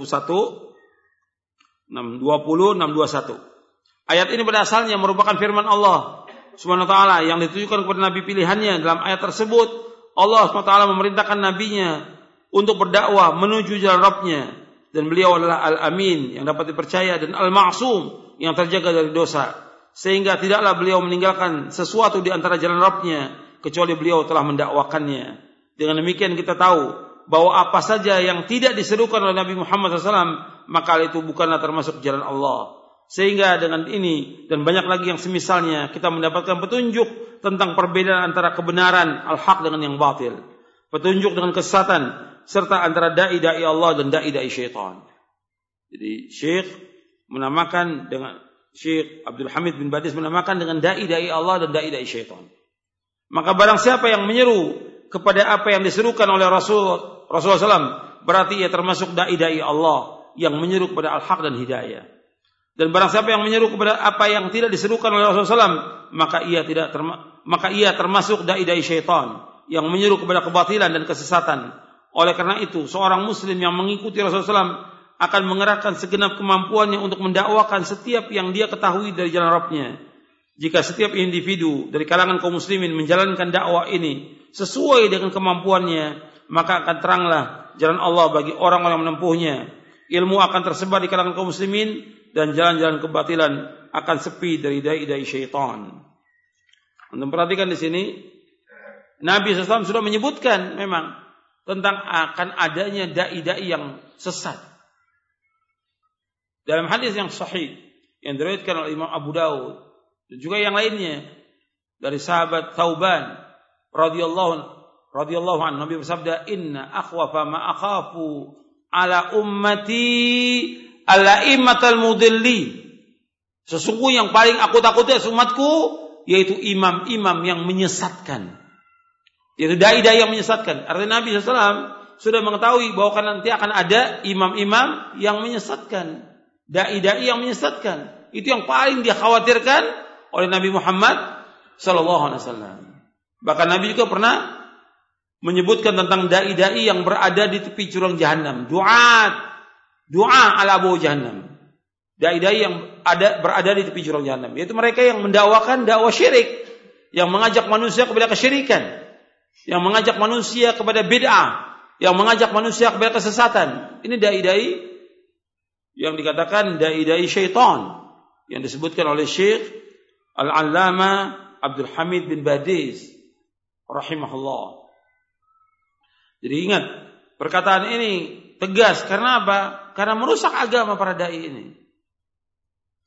620 621. Ayat ini pada asalnya merupakan firman Allah Subhanahu wa taala yang ditujukan kepada nabi pilihannya dalam ayat tersebut Allah SWT memerintahkan nabinya untuk berdakwah menuju jalan Rabbnya dan beliau adalah Al-Amin yang dapat dipercaya dan Al-Ma'sum yang terjaga dari dosa. Sehingga tidaklah beliau meninggalkan sesuatu di antara jalan Rabbnya kecuali beliau telah mendakwakannya. Dengan demikian kita tahu bahwa apa saja yang tidak diserukan oleh Nabi Muhammad SAW maka itu bukanlah termasuk jalan Allah. Sehingga dengan ini dan banyak lagi yang semisalnya kita mendapatkan petunjuk tentang perbedaan antara kebenaran al-haq dengan yang batil. Petunjuk dengan kesesatan serta antara dai-dai Allah dan dai-dai syaitan. Jadi Syekh menamakan dengan Syekh Abdul Hamid bin Badis menamakan dengan dai-dai Allah dan dai-dai syaitan. Maka barang siapa yang menyeru kepada apa yang diserukan oleh Rasul Rasulullah SAW, berarti ia termasuk dai-dai Allah yang menyeru kepada al-haq dan hidayah. Dan barang siapa yang menyeru kepada apa yang tidak diserukan oleh Rasulullah SAW, maka ia tidak maka ia termasuk dai-dai syaitan yang menyeru kepada kebatilan dan kesesatan oleh karena itu, seorang muslim yang mengikuti Rasulullah SAW akan mengerahkan segenap kemampuannya untuk mendakwakan setiap yang dia ketahui dari jalan Rabbnya. Jika setiap individu dari kalangan kaum muslimin menjalankan dakwah ini sesuai dengan kemampuannya, maka akan teranglah jalan Allah bagi orang-orang menempuhnya. Ilmu akan tersebar di kalangan kaum muslimin dan jalan-jalan kebatilan akan sepi dari dai-dai syaitan. Untuk perhatikan di sini, Nabi SAW sudah menyebutkan memang tentang akan adanya dai-dai yang sesat. Dalam hadis yang sahih yang diriwayatkan oleh Imam Abu Dawud dan juga yang lainnya dari sahabat Thauban radhiyallahu radhiyallahu anhu Nabi bersabda inna akhwafa ma akhafu ala ummati ala immatal mudilli sesungguhnya yang paling aku takuti umatku yaitu imam-imam yang menyesatkan yaitu dai-dai yang menyesatkan artinya Nabi SAW sudah mengetahui bahwa nanti akan ada imam-imam yang menyesatkan dai-dai yang menyesatkan. Itu yang paling dia khawatirkan oleh Nabi Muhammad sallallahu alaihi wasallam. Bahkan Nabi juga pernah menyebutkan tentang dai-dai yang berada di tepi jurang jahanam. Doa doa ala abu jahanam. Dai-dai yang ada berada di tepi jurang jahanam, yaitu mereka yang mendakwakan dakwah syirik, yang mengajak manusia kepada kesyirikan, yang mengajak manusia kepada bid'ah, yang mengajak manusia kepada kesesatan. Ini dai-dai yang dikatakan dai-dai syaitan yang disebutkan oleh Syekh Al-Allama Abdul Hamid bin Badiz rahimahullah. Jadi ingat, perkataan ini tegas karena apa? Karena merusak agama para dai ini.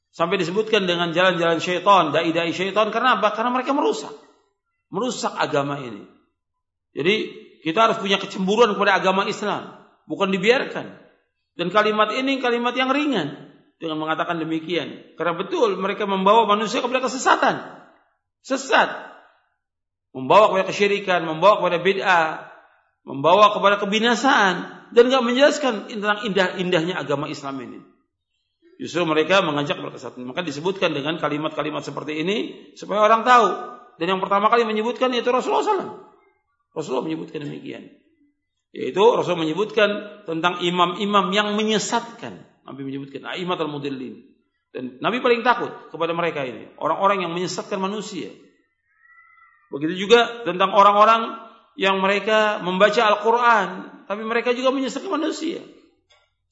Sampai disebutkan dengan jalan-jalan syaitan, dai-dai syaitan karena apa? Karena mereka merusak. Merusak agama ini. Jadi kita harus punya kecemburuan kepada agama Islam, bukan dibiarkan. Dan kalimat ini kalimat yang ringan dengan mengatakan demikian. Karena betul mereka membawa manusia kepada kesesatan. Sesat. Membawa kepada kesyirikan, membawa kepada bid'ah, membawa kepada kebinasaan dan nggak menjelaskan tentang indah-indahnya agama Islam ini. Justru mereka mengajak berkesatan. Maka disebutkan dengan kalimat-kalimat seperti ini supaya orang tahu. Dan yang pertama kali menyebutkan itu Rasulullah SAW. Rasulullah menyebutkan demikian. Yaitu Rasul menyebutkan tentang imam-imam yang menyesatkan. Nabi menyebutkan aimat al-mudillin. Dan Nabi paling takut kepada mereka ini. Orang-orang yang menyesatkan manusia. Begitu juga tentang orang-orang yang mereka membaca Al-Quran. Tapi mereka juga menyesatkan manusia.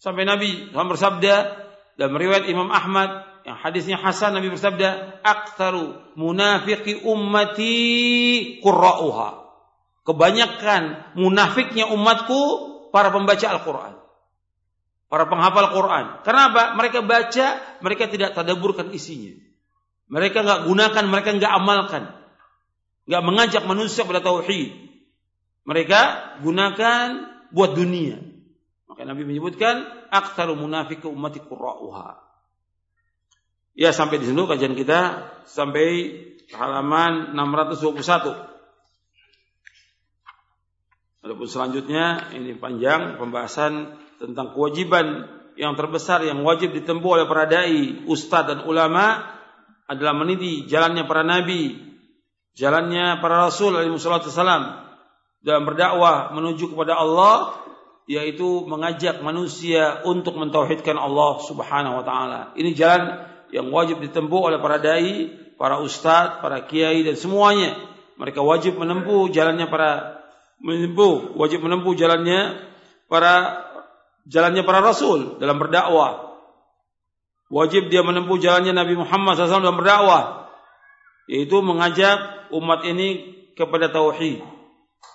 Sampai Nabi bersabda dan meriwayat Imam Ahmad yang hadisnya Hasan Nabi bersabda aktaru munafiqi ummati qurra'uha Kebanyakan munafiknya umatku para pembaca Al-Quran. Para penghafal Quran. Kenapa? Mereka baca, mereka tidak tadaburkan isinya. Mereka nggak gunakan, mereka nggak amalkan. Nggak mengajak manusia pada tauhid. Mereka gunakan buat dunia. Maka Nabi menyebutkan aktaru munafik umati qurra'uha. Ya sampai di sini kajian kita sampai halaman 621. Adapun selanjutnya ini panjang pembahasan tentang kewajiban yang terbesar yang wajib ditempuh oleh para dai, ustadz dan ulama adalah meniti jalannya para nabi, jalannya para rasul alaihi wasallam dalam berdakwah menuju kepada Allah yaitu mengajak manusia untuk mentauhidkan Allah Subhanahu wa taala. Ini jalan yang wajib ditempuh oleh para dai, para ustadz, para kiai dan semuanya. Mereka wajib menempuh jalannya para menempuh, wajib menempuh jalannya para jalannya para rasul dalam berdakwah. Wajib dia menempuh jalannya Nabi Muhammad SAW dalam berdakwah, yaitu mengajak umat ini kepada tauhid,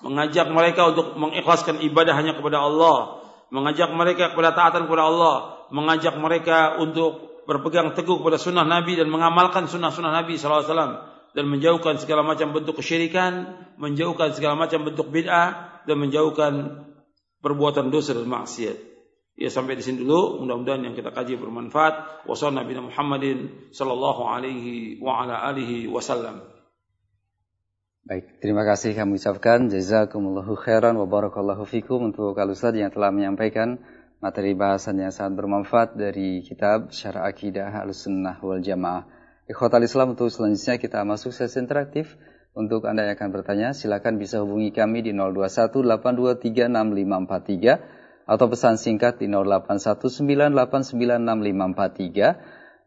mengajak mereka untuk mengikhlaskan ibadah hanya kepada Allah, mengajak mereka kepada taatan kepada Allah, mengajak mereka untuk berpegang teguh kepada sunnah Nabi dan mengamalkan sunnah-sunnah Nabi SAW dan menjauhkan segala macam bentuk kesyirikan, menjauhkan segala macam bentuk bid'ah dan menjauhkan perbuatan dosa dan maksiat. Ya sampai di sini dulu. Mudah-mudahan yang kita kaji bermanfaat. Wassalamualaikum Nabi Muhammadin sallallahu. Baik, terima kasih kami ucapkan jazakumullahu khairan wa barakallahu fikum untuk Al Ustaz yang telah menyampaikan materi bahasan yang sangat bermanfaat dari kitab Syarah Akidah Ahlussunnah wal Jamaah. Ikhwatal Islam untuk selanjutnya kita masuk sesi interaktif. Untuk Anda yang akan bertanya, silakan bisa hubungi kami di 0218236543 atau pesan singkat di 0819896543.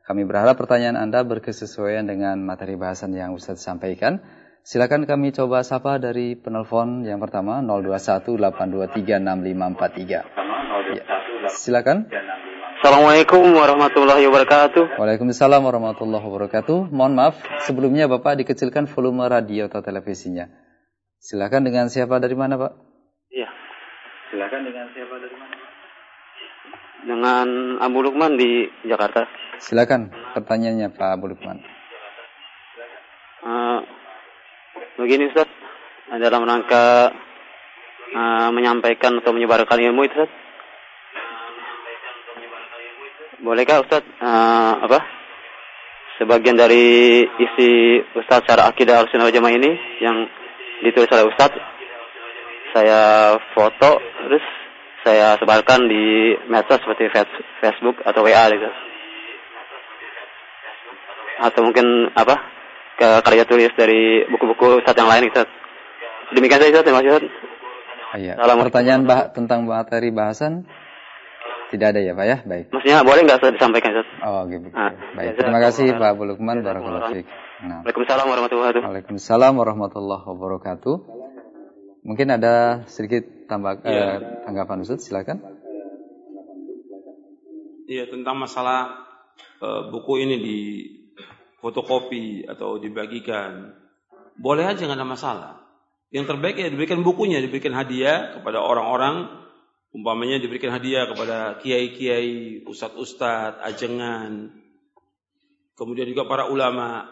Kami berharap pertanyaan Anda berkesesuaian dengan materi bahasan yang Ustaz sampaikan. Silakan kami coba sapa dari penelpon yang pertama 0218236543. Ya, silakan. Assalamualaikum warahmatullahi wabarakatuh. Waalaikumsalam warahmatullahi wabarakatuh. Mohon maaf, sebelumnya Bapak dikecilkan volume radio atau televisinya. Silakan dengan siapa dari mana, Pak? Iya. Silakan dengan siapa dari mana? Dengan Abu Lukman di Jakarta. Silakan pertanyaannya Pak Abu Lukman. Uh, begini Ustaz, dalam rangka uh, menyampaikan atau menyebarkan ilmu itu Ustaz. Bolehkah Ustaz uh, apa? Sebagian dari isi Ustaz secara akidah al Jamaah ini yang ditulis oleh Ustaz saya foto terus saya sebarkan di medsos seperti Facebook atau WA gitu. Atau mungkin apa ke karya tulis dari buku-buku Ustaz yang lain Ustaz. Demikian saja Ustaz, terima kasih Ustaz. Iya. Pertanyaan bah tentang materi bahasan tidak ada ya Pak ya? Baik. Maksudnya boleh nggak saya disampaikan Ustaz? Oh gitu. Nah, Baik. Terima kasih Pak Abu Lukman. Barakallahu fiik. Nah. Waalaikumsalam warahmatullahi wabarakatuh. Waalaikumsalam warahmatullahi wabarakatuh. Mungkin ada sedikit tambah ya. eh, tanggapan Ustaz, silakan. Iya, tentang masalah uh, buku ini di fotokopi atau dibagikan. Boleh aja nggak ada masalah. Yang terbaik ya diberikan bukunya, diberikan hadiah kepada orang-orang umpamanya diberikan hadiah kepada kiai-kiai, ustadz-ustadz, ajengan, kemudian juga para ulama,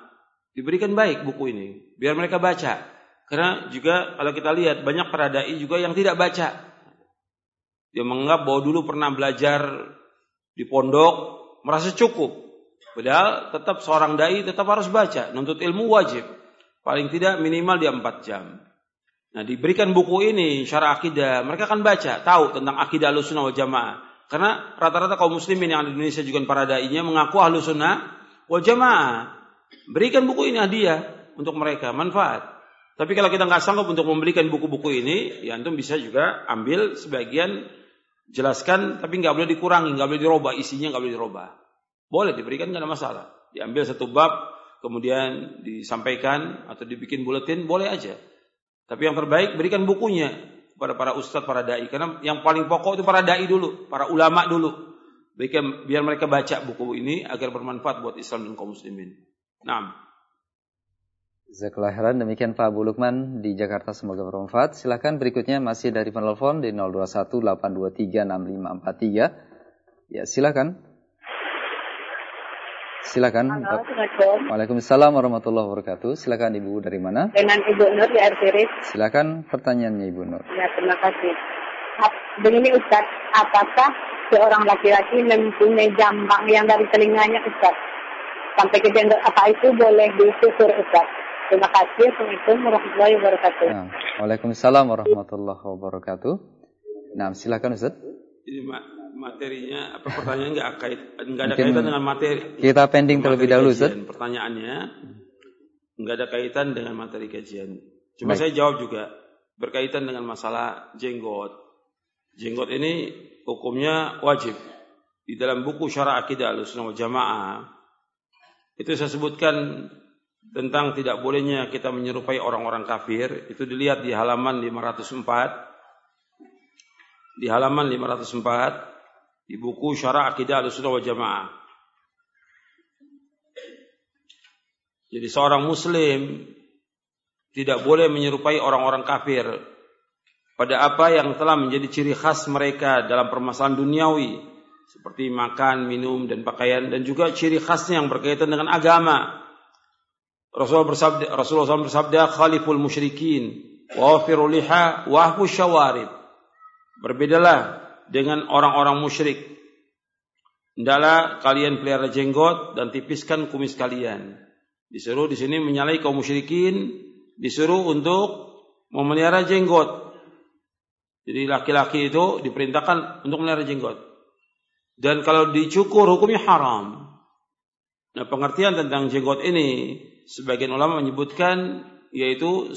diberikan baik buku ini, biar mereka baca. Karena juga kalau kita lihat banyak para dai juga yang tidak baca. Dia menganggap bahwa dulu pernah belajar di pondok merasa cukup. Padahal tetap seorang dai tetap harus baca, nuntut ilmu wajib. Paling tidak minimal dia 4 jam. Nah, diberikan buku ini syara akidah, mereka akan baca, tahu tentang akidah Ahlussunnah wal Jamaah. Karena rata-rata kaum muslimin yang ada di Indonesia juga para dai-nya mengaku Ahlussunnah wal Jamaah. Berikan buku ini hadiah untuk mereka, manfaat. Tapi kalau kita nggak sanggup untuk membelikan buku-buku ini, ya antum bisa juga ambil sebagian jelaskan, tapi nggak boleh dikurangi, nggak boleh dirubah isinya, nggak boleh dirubah. Boleh diberikan nggak ada masalah. Diambil satu bab, kemudian disampaikan atau dibikin buletin, boleh aja. Tapi yang terbaik berikan bukunya kepada para ustadz, para dai. Karena yang paling pokok itu para dai dulu, para ulama dulu. Berikan, biar mereka baca buku ini agar bermanfaat buat Islam dan kaum muslimin. Nah. Jazakallah khairan. Demikian Pak Abu Lukman di Jakarta semoga bermanfaat. Silahkan berikutnya masih dari penelpon di 0218236543. Ya, silakan. Silakan. Halo, Waalaikumsalam warahmatullahi wabarakatuh. Silakan Ibu dari mana? Dengan Ibu Nur di Artiris. Silakan pertanyaannya Ibu Nur. Ya, terima kasih. Begini Ustaz, apakah seorang laki-laki mempunyai jambang yang dari telinganya Ustaz? Sampai ke jenggot apa itu boleh disusur Ustaz? Terima kasih. Assalamualaikum warahmatullahi wabarakatuh. Nah, Waalaikumsalam warahmatullahi wabarakatuh. Nah, silakan Ustaz. Ini materinya apa pertanyaannya nggak kait nggak ada Mungkin kaitan dengan materi. Kita pending terlebih dahulu Ustaz. Pertanyaannya nggak ada kaitan dengan materi kajian. Cuma Baik. saya jawab juga berkaitan dengan masalah jenggot. Jenggot ini hukumnya wajib. Di dalam buku Syara Akidah Ahlussunnah Jamaah itu saya sebutkan tentang tidak bolehnya kita menyerupai orang-orang kafir itu dilihat di halaman 504 di halaman 504 di buku Syara Akidah Ahlussunnah wal Jamaah. Jadi seorang muslim tidak boleh menyerupai orang-orang kafir pada apa yang telah menjadi ciri khas mereka dalam permasalahan duniawi seperti makan, minum dan pakaian dan juga ciri khasnya yang berkaitan dengan agama Rasulullah bersabda, Rasulullah SAW bersabda, khaliful musyrikin, wafiru liha, wahbu syawarib. Berbedalah dengan orang-orang musyrik. Hendaklah kalian pelihara jenggot dan tipiskan kumis kalian. Disuruh di sini menyalai kaum musyrikin, disuruh untuk memelihara jenggot. Jadi laki-laki itu diperintahkan untuk memelihara jenggot. Dan kalau dicukur hukumnya haram. Nah pengertian tentang jenggot ini Sebagian ulama menyebutkan yaitu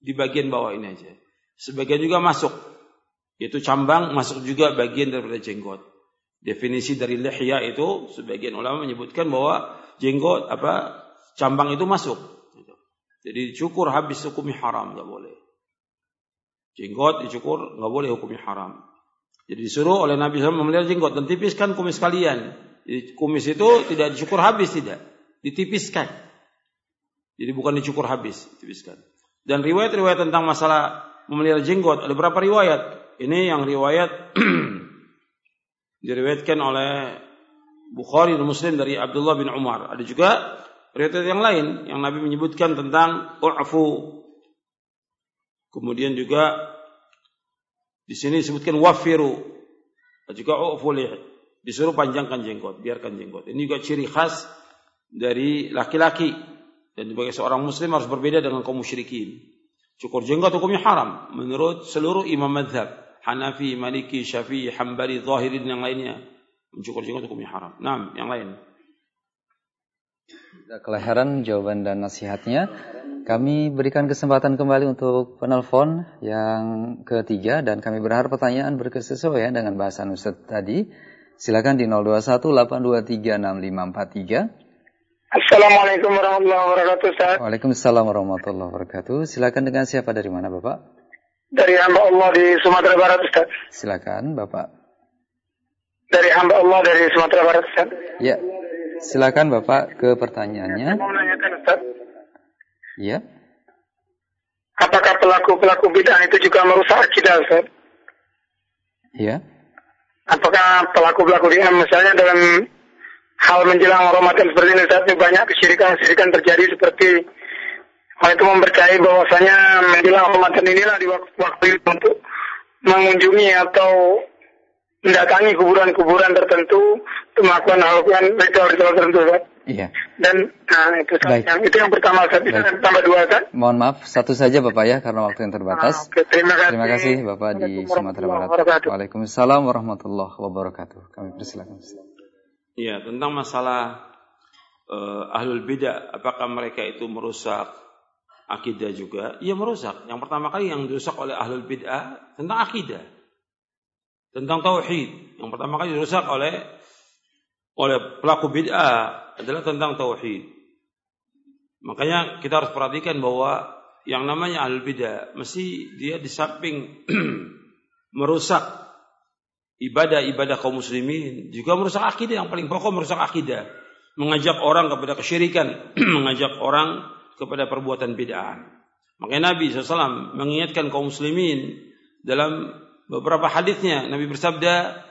di bagian bawah ini aja. Sebagian juga masuk yaitu cambang masuk juga bagian daripada jenggot. Definisi dari lihya itu sebagian ulama menyebutkan bahwa jenggot apa cambang itu masuk. Jadi cukur habis hukumnya haram nggak boleh. Jenggot dicukur nggak boleh hukumnya haram. Jadi disuruh oleh Nabi SAW memelihara jenggot dan tipiskan kumis kalian. Jadi kumis itu tidak dicukur habis tidak, ditipiskan. Jadi bukan dicukur habis, tipiskan. Dan riwayat-riwayat tentang masalah memelihara jenggot ada berapa riwayat? Ini yang riwayat diriwayatkan oleh Bukhari dan Muslim dari Abdullah bin Umar. Ada juga riwayat yang lain yang Nabi menyebutkan tentang u'fu. Kemudian juga di sini disebutkan wafiru. Juga u'fu disuruh panjangkan jenggot, biarkan jenggot. Ini juga ciri khas dari laki-laki dan sebagai seorang muslim harus berbeda dengan kaum musyrikin. Cukur jenggot hukumnya haram menurut seluruh imam madhab. Hanafi, Maliki, Syafi'i, Hambali, Zahirin yang lainnya. Mencukur jenggot hukumnya haram. Nah, yang lain. Kelahiran jawaban dan nasihatnya. Kami berikan kesempatan kembali untuk penelpon yang ketiga dan kami berharap pertanyaan berkesesuaian dengan bahasan Ustaz tadi. Silakan di 021 823 6543. Assalamualaikum warahmatullahi wabarakatuh Ustaz. Waalaikumsalam warahmatullahi wabarakatuh. Silakan dengan siapa dari mana Bapak? Dari hamba Allah di Sumatera Barat Ustaz. Silakan Bapak. Dari hamba Allah dari Sumatera Barat Ustaz. Ya. Silakan Bapak ke pertanyaannya. Saya mau menanyakan Ustaz, Ya. apakah pelaku-pelaku bid'ah itu juga merusak akidah Ustaz? Ya. Apakah pelaku-pelaku bid'ah misalnya dalam hal menjelang Ramadan seperti ini Ustaz, ini banyak kesyirikan-kesyirikan terjadi seperti hal itu mempercayai bahwasanya menjelang Ramadan inilah di waktu, waktu itu untuk mengunjungi atau mendatangi kuburan-kuburan tertentu untuk melakukan hal yang ritual-ritual tertentu Ustaz. Iya. Dan nah itu. Baik. yang itu yang pertama Ustaz. Tambah dua Ustaz. Mohon maaf, satu saja Bapak ya karena waktu yang terbatas. Ah, oke, terima kasih. Terima kasih Bapak di Sumatera Barat. Waalaikumsalam warahmatullahi wabarakatuh. Kami persilakan. Iya, tentang masalah eh, ahlul bidah, apakah mereka itu merusak akidah juga? Iya merusak. Yang pertama kali yang dirusak oleh ahlul bidah tentang akidah, tentang tauhid. Yang pertama kali dirusak oleh oleh pelaku bid'ah adalah tentang tauhid. Makanya kita harus perhatikan bahwa yang namanya ahlul bidah mesti dia di samping merusak ibadah-ibadah kaum muslimin juga merusak akidah yang paling pokok merusak akidah mengajak orang kepada kesyirikan mengajak orang kepada perbuatan bid'ah makanya Nabi SAW mengingatkan kaum muslimin dalam beberapa hadisnya Nabi bersabda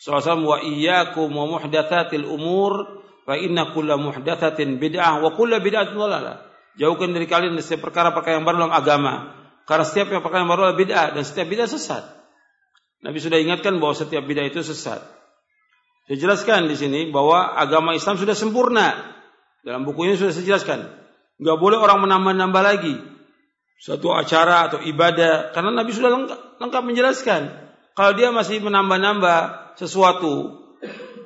SAW wa iyyakum wa muhdatsatil umur fa inna kulla muhdatsatin bid'ah wa kulla bid'atin dhalalah jauhkan dari kalian setiap perkara-perkara yang baru dalam agama karena setiap yang perkara yang baru adalah bid'ah dan setiap bid'ah sesat Nabi sudah ingatkan bahwa setiap bidah itu sesat. Saya jelaskan di sini bahwa agama Islam sudah sempurna. Dalam buku ini sudah saya jelaskan. Nggak boleh orang menambah-nambah lagi. Satu acara atau ibadah. Karena Nabi sudah lengkap, lengkap menjelaskan. Kalau dia masih menambah-nambah sesuatu.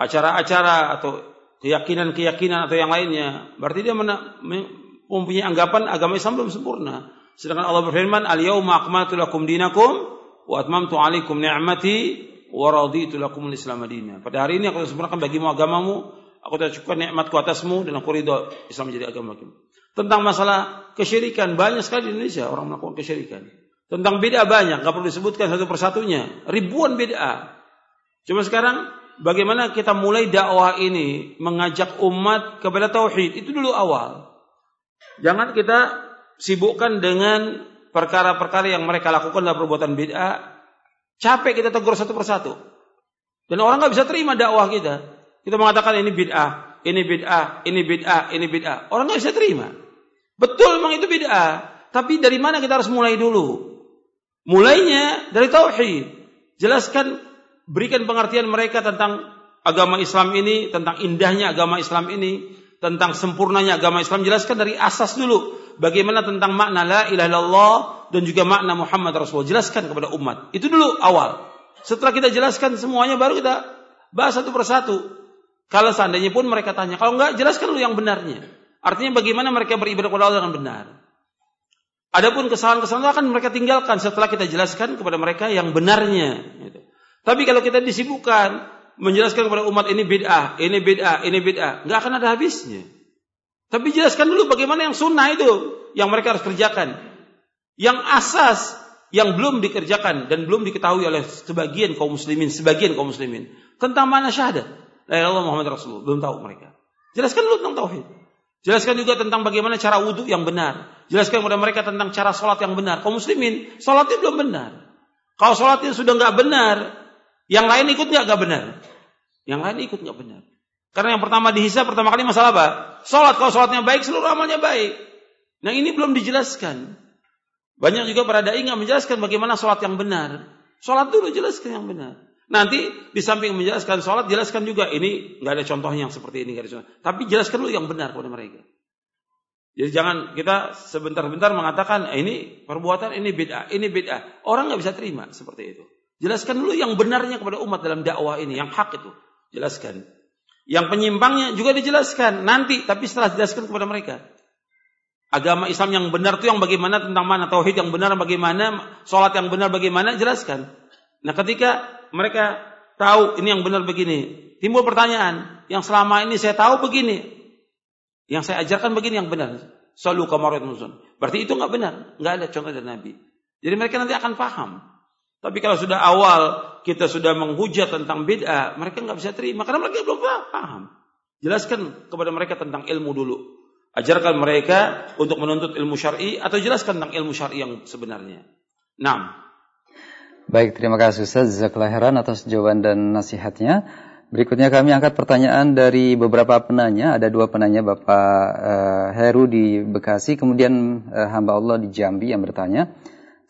Acara-acara atau keyakinan-keyakinan atau yang lainnya. Berarti dia mempunyai anggapan agama Islam belum sempurna. Sedangkan Allah berfirman, Al-yawma akmaltu lakum dinakum wa atmamtu alaikum ni'mati wa raditu lakum al-islam. Pada hari ini aku sempurnakan bagimu agamamu, aku telah cukupkan nikmatku atasmu dan aku ridho Islam menjadi agama bagimu. Tentang masalah kesyirikan banyak sekali di Indonesia orang melakukan kesyirikan. Tentang bid'ah banyak, nggak perlu disebutkan satu persatunya. Ribuan bid'ah. Cuma sekarang bagaimana kita mulai dakwah ini mengajak umat kepada tauhid itu dulu awal. Jangan kita sibukkan dengan perkara-perkara yang mereka lakukan dalam perbuatan bid'ah, capek kita tegur satu persatu. Dan orang nggak bisa terima dakwah kita. Kita mengatakan ini bid'ah, ini bid'ah, ini bid'ah, ini bid'ah. Orang nggak bisa terima. Betul memang itu bid'ah. Tapi dari mana kita harus mulai dulu? Mulainya dari tauhid. Jelaskan, berikan pengertian mereka tentang agama Islam ini, tentang indahnya agama Islam ini, tentang sempurnanya agama Islam. Jelaskan dari asas dulu. Bagaimana tentang makna la ilaha illallah dan juga makna Muhammad Rasulullah. Jelaskan kepada umat. Itu dulu awal. Setelah kita jelaskan semuanya baru kita bahas satu persatu. Kalau seandainya pun mereka tanya, kalau enggak jelaskan dulu yang benarnya. Artinya bagaimana mereka beribadah kepada Allah dengan benar. Adapun kesalahan-kesalahan akan mereka tinggalkan setelah kita jelaskan kepada mereka yang benarnya. Gitu. Tapi kalau kita disibukkan menjelaskan kepada umat ini bid'ah, ini bid'ah, ini bid'ah, nggak akan ada habisnya. Tapi jelaskan dulu bagaimana yang sunnah itu yang mereka harus kerjakan. Yang asas yang belum dikerjakan dan belum diketahui oleh sebagian kaum muslimin, sebagian kaum muslimin tentang mana syahadat. La illallah Muhammad Rasulullah, belum tahu mereka. Jelaskan dulu tentang tauhid. Jelaskan juga tentang bagaimana cara wudhu yang benar. Jelaskan kepada mereka tentang cara sholat yang benar. Kaum muslimin, sholatnya belum benar. Kalau sholatnya sudah nggak benar, yang lain ikut nggak nggak benar. Yang lain ikut nggak benar. Karena yang pertama dihisap pertama kali masalah apa? Sholat kalau sholatnya baik seluruh amalnya baik. Nah ini belum dijelaskan. Banyak juga para dai nggak menjelaskan bagaimana sholat yang benar. Sholat dulu jelaskan yang benar. Nanti di samping menjelaskan sholat, jelaskan juga ini nggak ada contohnya yang seperti ini, ada. Tapi jelaskan dulu yang benar kepada mereka. Jadi jangan kita sebentar-bentar mengatakan eh, ini perbuatan ini bid'ah, ini bid'ah. Orang nggak bisa terima seperti itu. Jelaskan dulu yang benarnya kepada umat dalam dakwah ini, yang hak itu. Jelaskan. Yang penyimpangnya juga dijelaskan nanti, tapi setelah dijelaskan kepada mereka. Agama Islam yang benar itu yang bagaimana tentang mana tauhid yang benar bagaimana, sholat yang benar bagaimana, jelaskan. Nah, ketika mereka tahu ini yang benar begini, timbul pertanyaan, yang selama ini saya tahu begini, yang saya ajarkan begini yang benar. Selalu kamarat musun. Berarti itu nggak benar, nggak ada contoh dari Nabi. Jadi mereka nanti akan paham. Tapi kalau sudah awal kita sudah menghujat tentang bid'ah, mereka nggak bisa terima karena mereka belum paham. Jelaskan kepada mereka tentang ilmu dulu. Ajarkan mereka untuk menuntut ilmu syar'i atau jelaskan tentang ilmu syar'i yang sebenarnya. Nah. Baik, terima kasih Ustaz Jazakallah atas jawaban dan nasihatnya. Berikutnya kami angkat pertanyaan dari beberapa penanya. Ada dua penanya Bapak uh, Heru di Bekasi, kemudian uh, hamba Allah di Jambi yang bertanya.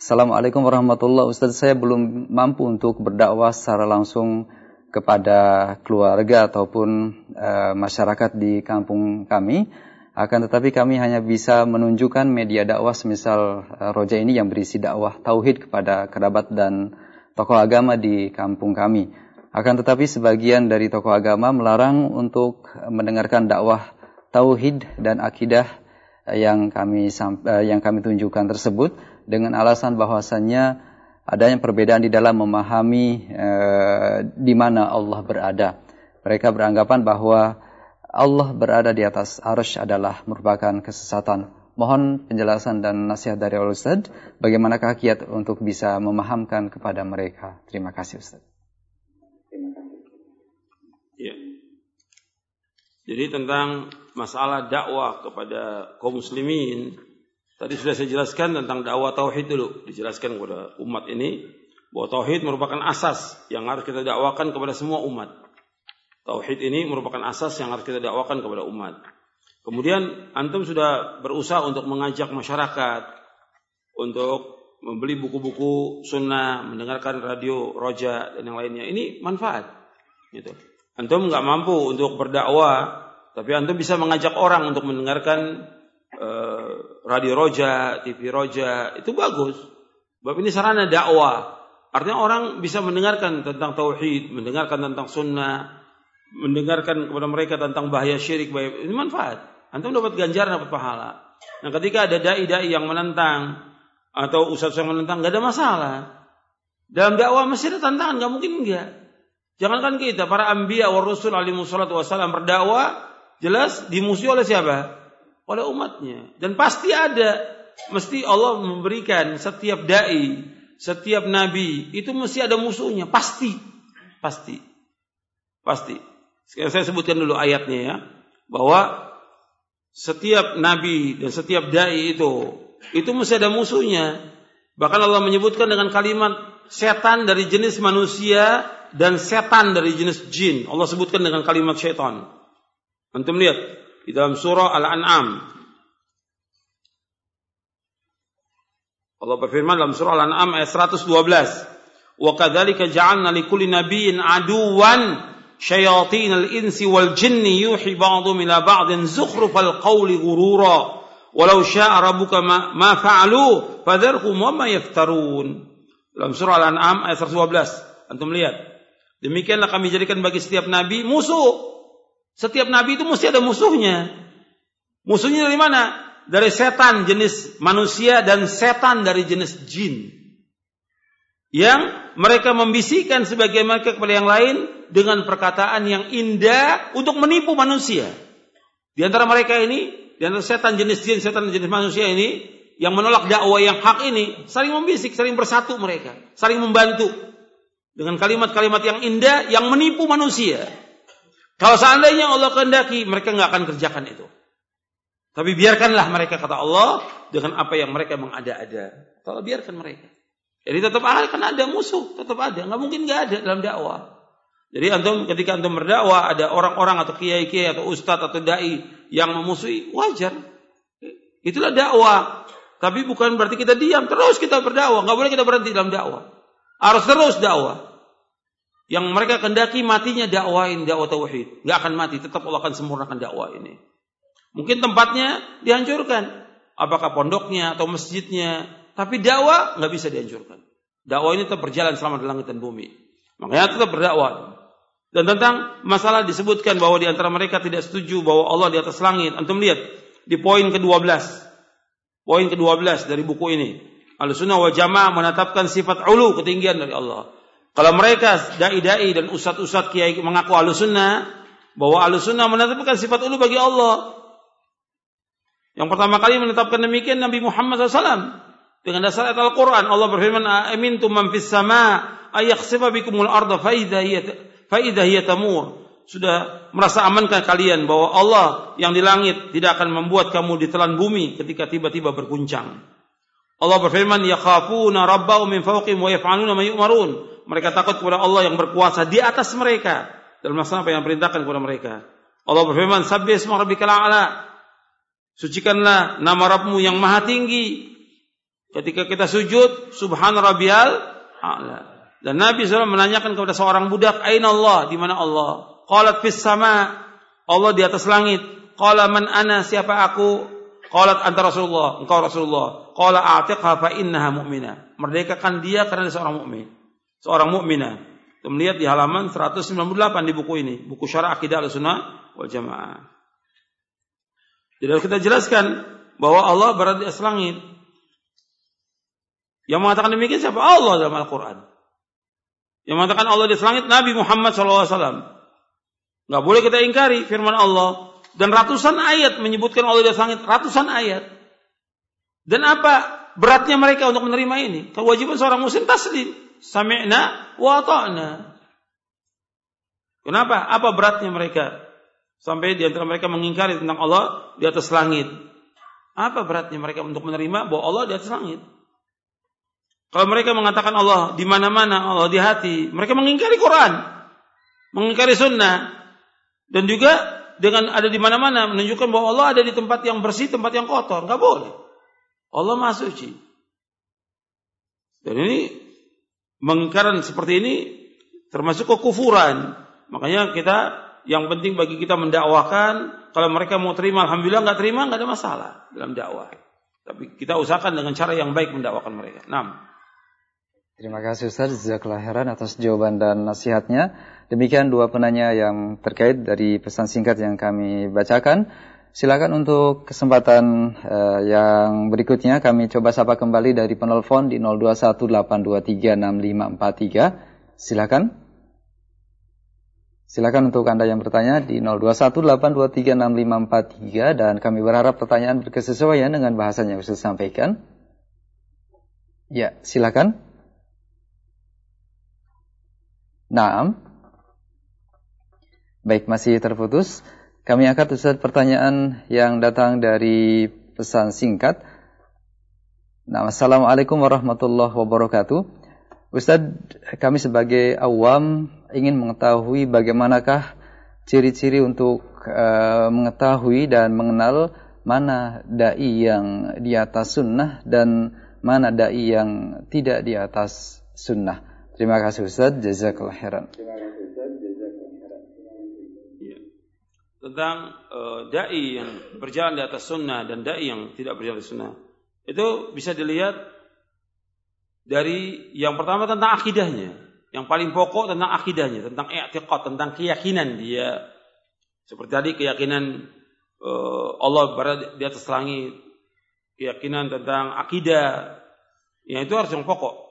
Assalamualaikum warahmatullahi Ustaz, saya belum mampu untuk berdakwah secara langsung kepada keluarga ataupun uh, masyarakat di kampung kami. Akan tetapi kami hanya bisa menunjukkan media dakwah semisal uh, Roja ini yang berisi dakwah tauhid kepada kerabat dan tokoh agama di kampung kami. Akan tetapi sebagian dari tokoh agama melarang untuk mendengarkan dakwah tauhid dan akidah yang kami eh, yang kami tunjukkan tersebut dengan alasan bahwasannya adanya perbedaan di dalam memahami eh, di mana Allah berada. Mereka beranggapan bahwa Allah berada di atas arsh adalah merupakan kesesatan. Mohon penjelasan dan nasihat dari Ustaz, bagaimanakah kiat untuk bisa memahamkan kepada mereka. Terima kasih Ustaz. Jadi tentang masalah dakwah kepada kaum muslimin, tadi sudah saya jelaskan tentang dakwah tauhid dulu, dijelaskan kepada umat ini bahwa tauhid merupakan asas yang harus kita dakwakan kepada semua umat. Tauhid ini merupakan asas yang harus kita dakwakan kepada umat. Kemudian antum sudah berusaha untuk mengajak masyarakat untuk membeli buku-buku sunnah, mendengarkan radio roja dan yang lainnya. Ini manfaat. Gitu. Antum nggak mampu untuk berdakwah, tapi antum bisa mengajak orang untuk mendengarkan uh, radio roja, TV roja, itu bagus. Sebab ini sarana dakwah. Artinya orang bisa mendengarkan tentang tauhid, mendengarkan tentang sunnah, mendengarkan kepada mereka tentang bahaya syirik, bahaya ini manfaat. Antum dapat ganjaran, dapat pahala. Nah, ketika ada dai-dai yang menentang atau ustaz yang menentang, nggak ada masalah. Dalam dakwah mesti ada tantangan, nggak mungkin enggak. Jangankan kita, para anbiya wa rasul alaihi wassalatu wassalam berdakwah, jelas dimusuhi oleh siapa? Oleh umatnya. Dan pasti ada, mesti Allah memberikan setiap dai, setiap nabi, itu mesti ada musuhnya, pasti. Pasti. Pasti. Sekarang saya sebutkan dulu ayatnya ya, bahwa setiap nabi dan setiap dai itu itu mesti ada musuhnya. Bahkan Allah menyebutkan dengan kalimat setan dari jenis manusia dan setan dari jenis jin. Allah sebutkan dengan kalimat syaitan. Antum lihat di dalam surah Al-An'am. Allah berfirman dalam surah Al-An'am ayat 112. Wa kadzalika ja'alna likulli nabiyyin aduwan wal jinni yuhi ba'dhum ila ba'din zukhrufal qawli ghurura. Walau sya'a rabbuka ma, ma fa'alu fadharhum wa ma yaftarun. Dalam surah Al-An'am ayat 112. Antum lihat. Demikianlah kami jadikan bagi setiap nabi musuh. Setiap nabi itu mesti ada musuhnya. Musuhnya dari mana? Dari setan jenis manusia dan setan dari jenis jin. Yang mereka membisikkan sebagai mereka kepada yang lain dengan perkataan yang indah untuk menipu manusia. Di antara mereka ini, di antara setan jenis jin, setan jenis manusia ini, yang menolak dakwah yang hak ini, saling membisik, saling bersatu mereka, saling membantu dengan kalimat-kalimat yang indah yang menipu manusia. Kalau seandainya Allah kehendaki, mereka nggak akan kerjakan itu. Tapi biarkanlah mereka kata Allah dengan apa yang mereka mengada-ada. Kalau biarkan mereka. Jadi tetap akan ada musuh, tetap ada. Nggak mungkin nggak ada dalam dakwah. Jadi antum ketika antum berdakwah ada orang-orang atau kiai-kiai atau ustadz atau dai yang memusuhi, wajar. Itulah dakwah. Tapi bukan berarti kita diam, terus kita berdakwah. Nggak boleh kita berhenti dalam dakwah. Harus terus dakwah. Yang mereka kendaki matinya dakwahin dakwah tauhid. Nggak akan mati, tetap Allah akan sempurnakan dakwah ini. Mungkin tempatnya dihancurkan. Apakah pondoknya atau masjidnya. Tapi dakwah nggak bisa dihancurkan. Dakwah ini tetap berjalan selama di langit dan bumi. Makanya tetap berdakwah. Dan tentang masalah disebutkan bahwa di antara mereka tidak setuju bahwa Allah di atas langit. Antum lihat di poin ke-12. Poin ke-12 dari buku ini. Al-Sunnah wa Jamaah menetapkan sifat ulu ketinggian dari Allah. Kalau mereka dai-dai dan ustadz-ustadz kiai mengaku Al-Sunnah bahwa Al-Sunnah menetapkan sifat ulu bagi Allah, yang pertama kali menetapkan demikian Nabi Muhammad SAW. Dengan dasar ayat Al-Quran. Allah berfirman, Amintum man fis sama ayakhsifa bikumul arda faidah hiya tamur. Sudah merasa amankah kalian bahwa Allah yang di langit tidak akan membuat kamu ditelan bumi ketika tiba-tiba berguncang. Allah berfirman, Yakhafuna rabbahum min fawqim wa yaf'aluna ma yu'marun. Mereka takut kepada Allah yang berkuasa di atas mereka. Dalam masalah apa yang perintahkan kepada mereka. Allah berfirman, Sabbih isma rabbikal a'la. Sucikanlah nama Rabbmu yang maha tinggi. Ketika kita sujud, subhan rabbiyal a'la. Dan Nabi SAW menanyakan kepada seorang budak, Aina Allah? Di mana Allah? Qalat fis sama. Allah di atas langit. Qala man ana? Siapa aku? Qalat anta Rasulullah. Engkau Rasulullah. Qala a'tiqha fa innaha mu'mina. Merdekakan dia karena dia seorang mukmin. Seorang mukminah. Kita melihat di halaman 198 di buku ini. Buku Syarah Akidah Al-Sunnah wal Jamaah. Jadi kita jelaskan bahwa Allah berada di atas langit. Yang mengatakan demikian siapa? Allah dalam Al-Quran. Yang mengatakan Allah di atas langit Nabi Muhammad SAW. Gak boleh kita ingkari firman Allah. Dan ratusan ayat menyebutkan Allah di atas langit. Ratusan ayat. Dan apa beratnya mereka untuk menerima ini? Kewajiban seorang muslim taslim. Sami'na wa ta'na. Kenapa? Apa beratnya mereka? Sampai di antara mereka mengingkari tentang Allah di atas langit. Apa beratnya mereka untuk menerima bahwa Allah di atas langit? Kalau mereka mengatakan Allah di mana-mana, Allah di hati, mereka mengingkari Quran, mengingkari sunnah, dan juga dengan ada di mana-mana menunjukkan bahwa Allah ada di tempat yang bersih, tempat yang kotor, nggak boleh. Allah maha suci. Dan ini mengingkaran seperti ini termasuk kekufuran. Makanya kita yang penting bagi kita mendakwakan. Kalau mereka mau terima, alhamdulillah nggak terima nggak ada masalah dalam dakwah. Tapi kita usahakan dengan cara yang baik mendakwakan mereka. Enam. Terima kasih Ustaz Jazakallah khairan atas jawaban dan nasihatnya. Demikian dua penanya yang terkait dari pesan singkat yang kami bacakan. Silakan untuk kesempatan uh, yang berikutnya kami coba sapa kembali dari penelpon di 0218236543. Silakan. Silakan untuk Anda yang bertanya di 0218236543 dan kami berharap pertanyaan berkesesuaian dengan bahasan yang Ustaz sampaikan. Ya, silakan. Naam. Baik, masih terputus. Kami angkat Ustaz pertanyaan yang datang dari pesan singkat. Nah, Assalamualaikum warahmatullahi wabarakatuh. Ustaz, kami sebagai awam ingin mengetahui bagaimanakah ciri-ciri untuk uh, mengetahui dan mengenal mana dai yang di atas sunnah dan mana dai yang tidak di atas sunnah. Terima kasih Ustaz, jazakallah khairan. Ya. Tentang uh, dai yang berjalan di atas sunnah dan dai yang tidak berjalan di sunnah. Itu bisa dilihat dari yang pertama tentang akidahnya. Yang paling pokok tentang akidahnya, tentang i'tiqad, tentang keyakinan dia. Seperti tadi keyakinan uh, Allah berada di atas langit, keyakinan tentang akidah, yang itu harus yang pokok.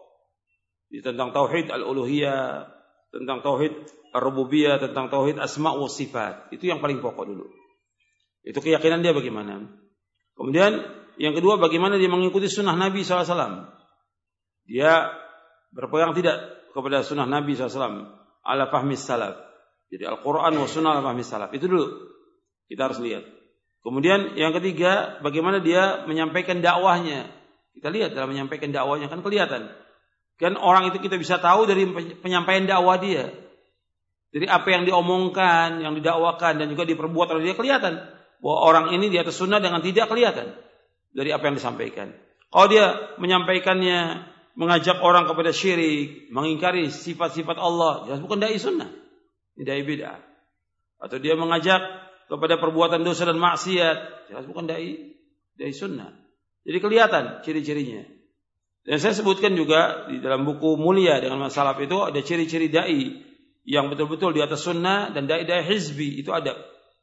Tentang tauhid al-uluhiyah, tentang tauhid ar-rububiyah, tentang tauhid asma wa sifat. Itu yang paling pokok dulu. Itu keyakinan dia bagaimana. Kemudian yang kedua bagaimana dia mengikuti sunnah Nabi SAW. Dia berpegang tidak kepada sunnah Nabi SAW ala fahmi salaf. Jadi Al-Quran wa sunnah ala fahmi salaf. Itu dulu. Kita harus lihat. Kemudian yang ketiga, bagaimana dia menyampaikan dakwahnya. Kita lihat dalam menyampaikan dakwahnya kan kelihatan. Kan orang itu kita bisa tahu dari penyampaian dakwah dia. Dari apa yang diomongkan, yang didakwakan dan juga diperbuat oleh dia kelihatan bahwa orang ini di atas sunnah dengan tidak kelihatan dari apa yang disampaikan. Kalau dia menyampaikannya mengajak orang kepada syirik, mengingkari sifat-sifat Allah, jelas bukan dai sunnah. Dai bid'ah. Atau dia mengajak kepada perbuatan dosa dan maksiat, jelas bukan dai dai sunnah. Jadi kelihatan ciri-cirinya. Dan saya sebutkan juga di dalam buku mulia dengan masalah itu ada ciri-ciri dai yang betul-betul di atas sunnah dan dai-dai hizbi. Itu ada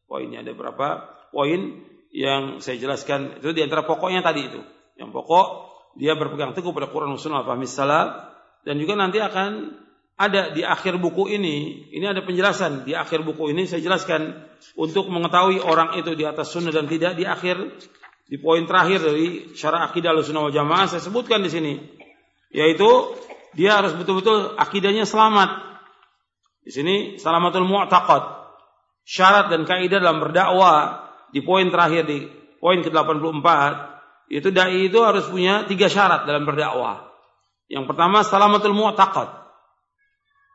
poinnya ada berapa poin yang saya jelaskan. Itu di antara pokoknya tadi itu. Yang pokok dia berpegang teguh pada Quran Sunnah fahmi salaf dan juga nanti akan ada di akhir buku ini ini ada penjelasan di akhir buku ini saya jelaskan untuk mengetahui orang itu di atas sunnah dan tidak di akhir di poin terakhir dari syara akidah sunnah wal jamaah saya sebutkan di sini yaitu dia harus betul-betul akidahnya selamat di sini salamatul mu'taqad. Syarat dan kaidah dalam berdakwah di poin terakhir di poin ke-84 itu dai itu harus punya tiga syarat dalam berdakwah. Yang pertama salamatul mu'taqad.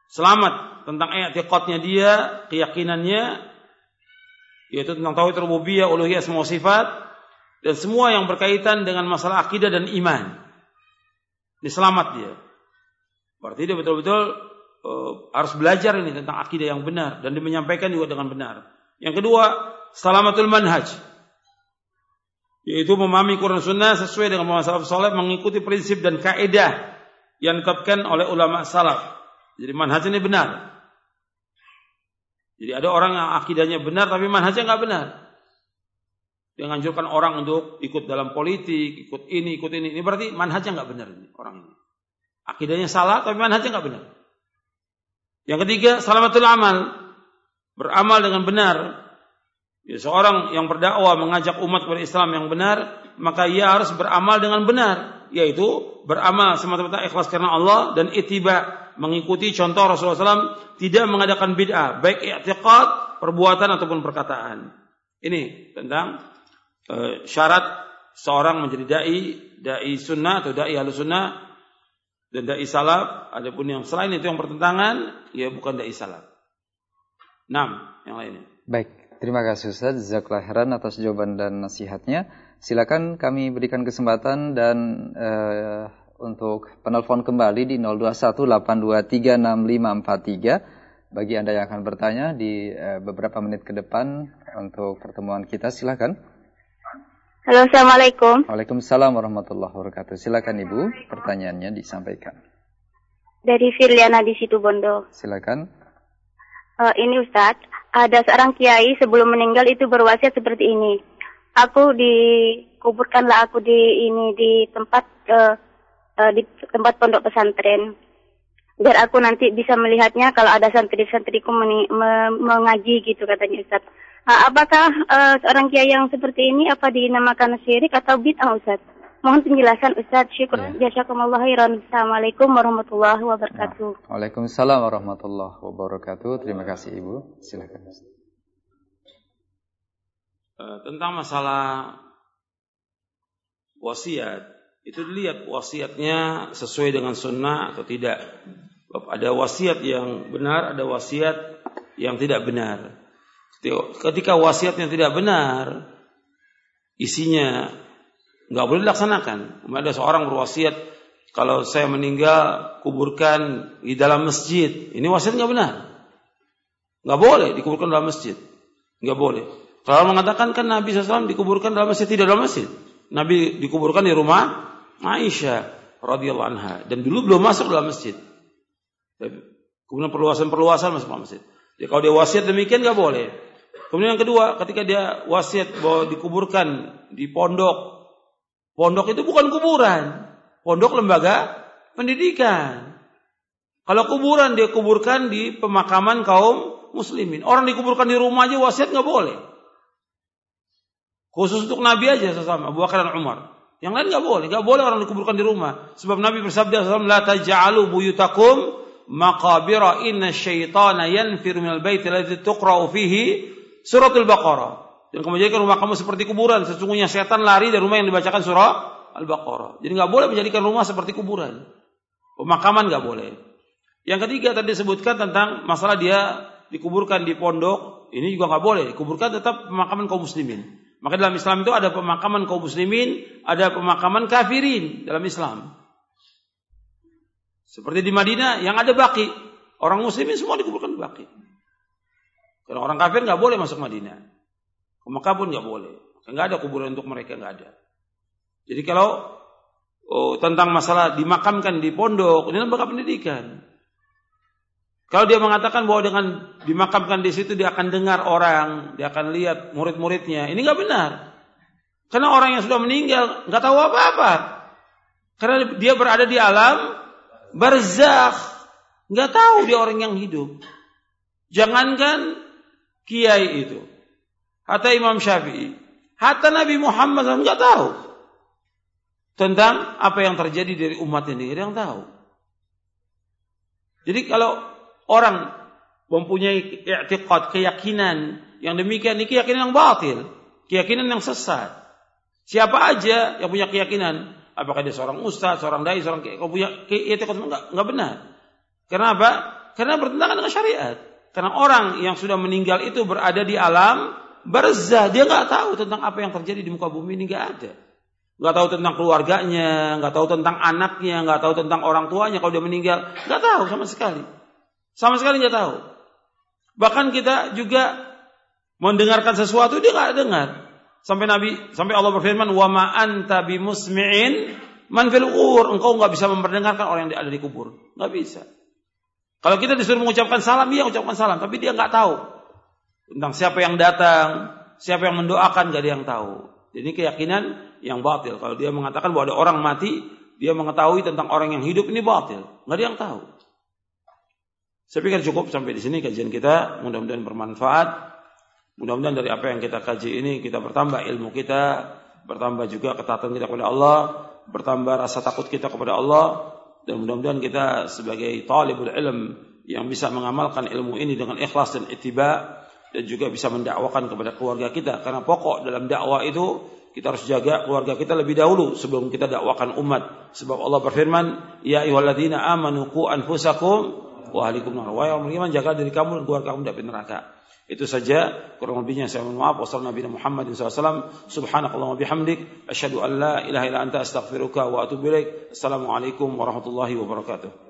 Selamat tentang i'tiqadnya dia, keyakinannya yaitu tentang tauhid rububiyah, uluhiyah semua sifat dan semua yang berkaitan dengan masalah akidah dan iman. Ini selamat dia. Berarti dia betul-betul uh, harus belajar ini tentang akidah yang benar dan menyampaikan juga dengan benar. Yang kedua, salamatul manhaj. Yaitu memahami Quran Sunnah sesuai dengan masalah salaf mengikuti prinsip dan kaidah yang dikatakan oleh ulama salaf. Jadi manhaj ini benar. Jadi ada orang yang akidahnya benar tapi manhajnya nggak benar. Menganjurkan orang untuk ikut dalam politik, ikut ini, ikut ini. Ini berarti manhajnya nggak benar ini orang ini. Akidahnya salah tapi manhajnya nggak benar. Yang ketiga, salamatul amal. Beramal dengan benar. Ya, seorang yang berdakwah mengajak umat kepada Islam yang benar, maka ia harus beramal dengan benar, yaitu beramal semata-mata ikhlas karena Allah dan itiba mengikuti contoh Rasulullah SAW tidak mengadakan bid'ah, baik i'tiqad, perbuatan ataupun perkataan. Ini tentang syarat seorang menjadi dai, dai sunnah atau dai halus sunnah dan dai salaf, adapun yang selain itu yang bertentangan, ya bukan dai salaf. Enam, yang lainnya. Baik, terima kasih Ustaz Jazakallah khairan atas jawaban dan nasihatnya. Silakan kami berikan kesempatan dan uh, untuk penelpon kembali di 0218236543 bagi Anda yang akan bertanya di uh, beberapa menit ke depan untuk pertemuan kita silakan. Halo, Assalamualaikum. Waalaikumsalam warahmatullahi wabarakatuh. Silakan Ibu, pertanyaannya disampaikan. Dari Firliana di situ Bondo. Silakan. Uh, ini Ustadz, ada seorang kiai sebelum meninggal itu berwasiat seperti ini. Aku dikuburkanlah aku di ini di tempat uh, uh, di tempat pondok pesantren biar aku nanti bisa melihatnya kalau ada santri-santriku mengaji gitu katanya Ustadz. Nah, apakah uh, seorang kiai yang seperti ini apa dinamakan syirik atau bid'ah Ustaz? Mohon penjelasan Ustaz. Syukur ya. jazakumullah khairan. Assalamualaikum warahmatullahi wabarakatuh. Nah, Waalaikumsalam warahmatullahi wabarakatuh. Terima kasih Ibu. Silakan. Uh, tentang masalah wasiat, itu dilihat wasiatnya sesuai dengan sunnah atau tidak. Ada wasiat yang benar, ada wasiat yang tidak benar. Ketika wasiatnya tidak benar, isinya nggak boleh dilaksanakan. Ada seorang berwasiat kalau saya meninggal kuburkan di dalam masjid. Ini wasiat nggak benar. Nggak boleh dikuburkan dalam masjid. Nggak boleh. Kalau mengatakan kan Nabi SAW dikuburkan dalam masjid tidak dalam masjid. Nabi dikuburkan di rumah Aisyah radhiyallahu anha dan dulu belum masuk dalam masjid. Kemudian perluasan-perluasan masuk dalam masjid. Ya kalau dia wasiat demikian nggak boleh. Kemudian yang kedua, ketika dia wasiat bahwa dikuburkan di pondok. Pondok itu bukan kuburan. Pondok lembaga pendidikan. Kalau kuburan dia kuburkan di pemakaman kaum muslimin. Orang dikuburkan di rumah aja wasiat nggak boleh. Khusus untuk Nabi aja sesama Abu Bakar dan Umar. Yang lain nggak boleh, nggak boleh orang dikuburkan di rumah. Sebab Nabi bersabda la taj'alu buyutakum maqabira inna syaitana yanfir minal bait alladhi tuqra'u fihi suratul Baqarah. Dan kamu jadikan rumah kamu seperti kuburan. Sesungguhnya setan lari dari rumah yang dibacakan surah Al-Baqarah. Jadi nggak boleh menjadikan rumah seperti kuburan. Pemakaman nggak boleh. Yang ketiga tadi disebutkan tentang masalah dia dikuburkan di pondok, ini juga nggak boleh. Dikuburkan tetap pemakaman kaum muslimin. Maka dalam Islam itu ada pemakaman kaum muslimin, ada pemakaman kafirin dalam Islam. Seperti di Madinah yang ada baki. Orang muslimin semua dikuburkan di baki. Karena orang kafir nggak boleh masuk Madinah. Ke Mekah pun nggak boleh. Nggak ada kuburan untuk mereka nggak ada. Jadi kalau oh, tentang masalah dimakamkan di pondok, ini lembaga pendidikan. Kalau dia mengatakan bahwa dengan dimakamkan di situ dia akan dengar orang, dia akan lihat murid-muridnya, ini nggak benar. Karena orang yang sudah meninggal nggak tahu apa-apa. Karena dia berada di alam barzakh, nggak tahu dia orang yang hidup. Jangankan kiai itu, hatta Imam Syafi'i, hatta Nabi Muhammad nggak tahu tentang apa yang terjadi dari umat ini, dia yang tahu. Jadi kalau orang mempunyai i'tiqad, keyakinan yang demikian ini keyakinan yang batil, keyakinan yang sesat. Siapa aja yang punya keyakinan, apakah dia seorang ustaz, seorang dai, seorang kalau punya i'tiqad enggak, enggak benar. Kenapa? Karena bertentangan dengan syariat. Karena orang yang sudah meninggal itu berada di alam barzah, dia nggak tahu tentang apa yang terjadi di muka bumi ini nggak ada. Nggak tahu tentang keluarganya, nggak tahu tentang anaknya, nggak tahu tentang orang tuanya kalau dia meninggal, nggak tahu sama sekali. Sama sekali nggak tahu. Bahkan kita juga mendengarkan sesuatu dia nggak dengar. Sampai Nabi, sampai Allah berfirman, "Wa ma anta bimusmi'in man fil qubur." Engkau nggak bisa memperdengarkan orang yang ada di kubur. Nggak bisa. Kalau kita disuruh mengucapkan salam, iya ucapkan salam, tapi dia nggak tahu tentang siapa yang datang, siapa yang mendoakan, gak ada yang tahu. Jadi keyakinan yang batil. Kalau dia mengatakan bahwa ada orang mati, dia mengetahui tentang orang yang hidup ini batil, nggak ada yang tahu. Saya pikir cukup sampai di sini kajian kita. Mudah-mudahan bermanfaat. Mudah-mudahan dari apa yang kita kaji ini kita bertambah ilmu kita, bertambah juga ketaatan kita kepada Allah, bertambah rasa takut kita kepada Allah, dan mudah-mudahan kita sebagai talibul ilm yang bisa mengamalkan ilmu ini dengan ikhlas dan ittiba dan juga bisa mendakwakan kepada keluarga kita karena pokok dalam dakwah itu kita harus jaga keluarga kita lebih dahulu sebelum kita dakwakan umat sebab Allah berfirman ya ayyuhalladzina amanu qu anfusakum wa ahlikum nar. Beriman, jaga diri kamu dan keluarga kamu dari neraka. Itu saja kurang lebihnya saya mohon maaf. Wassalamualaikum Nabi Muhammad SAW. Subhanakallah wa bihamdik. Asyhadu an la ilaha illa anta astaghfiruka wa atubu ilaik. Assalamualaikum warahmatullahi wabarakatuh.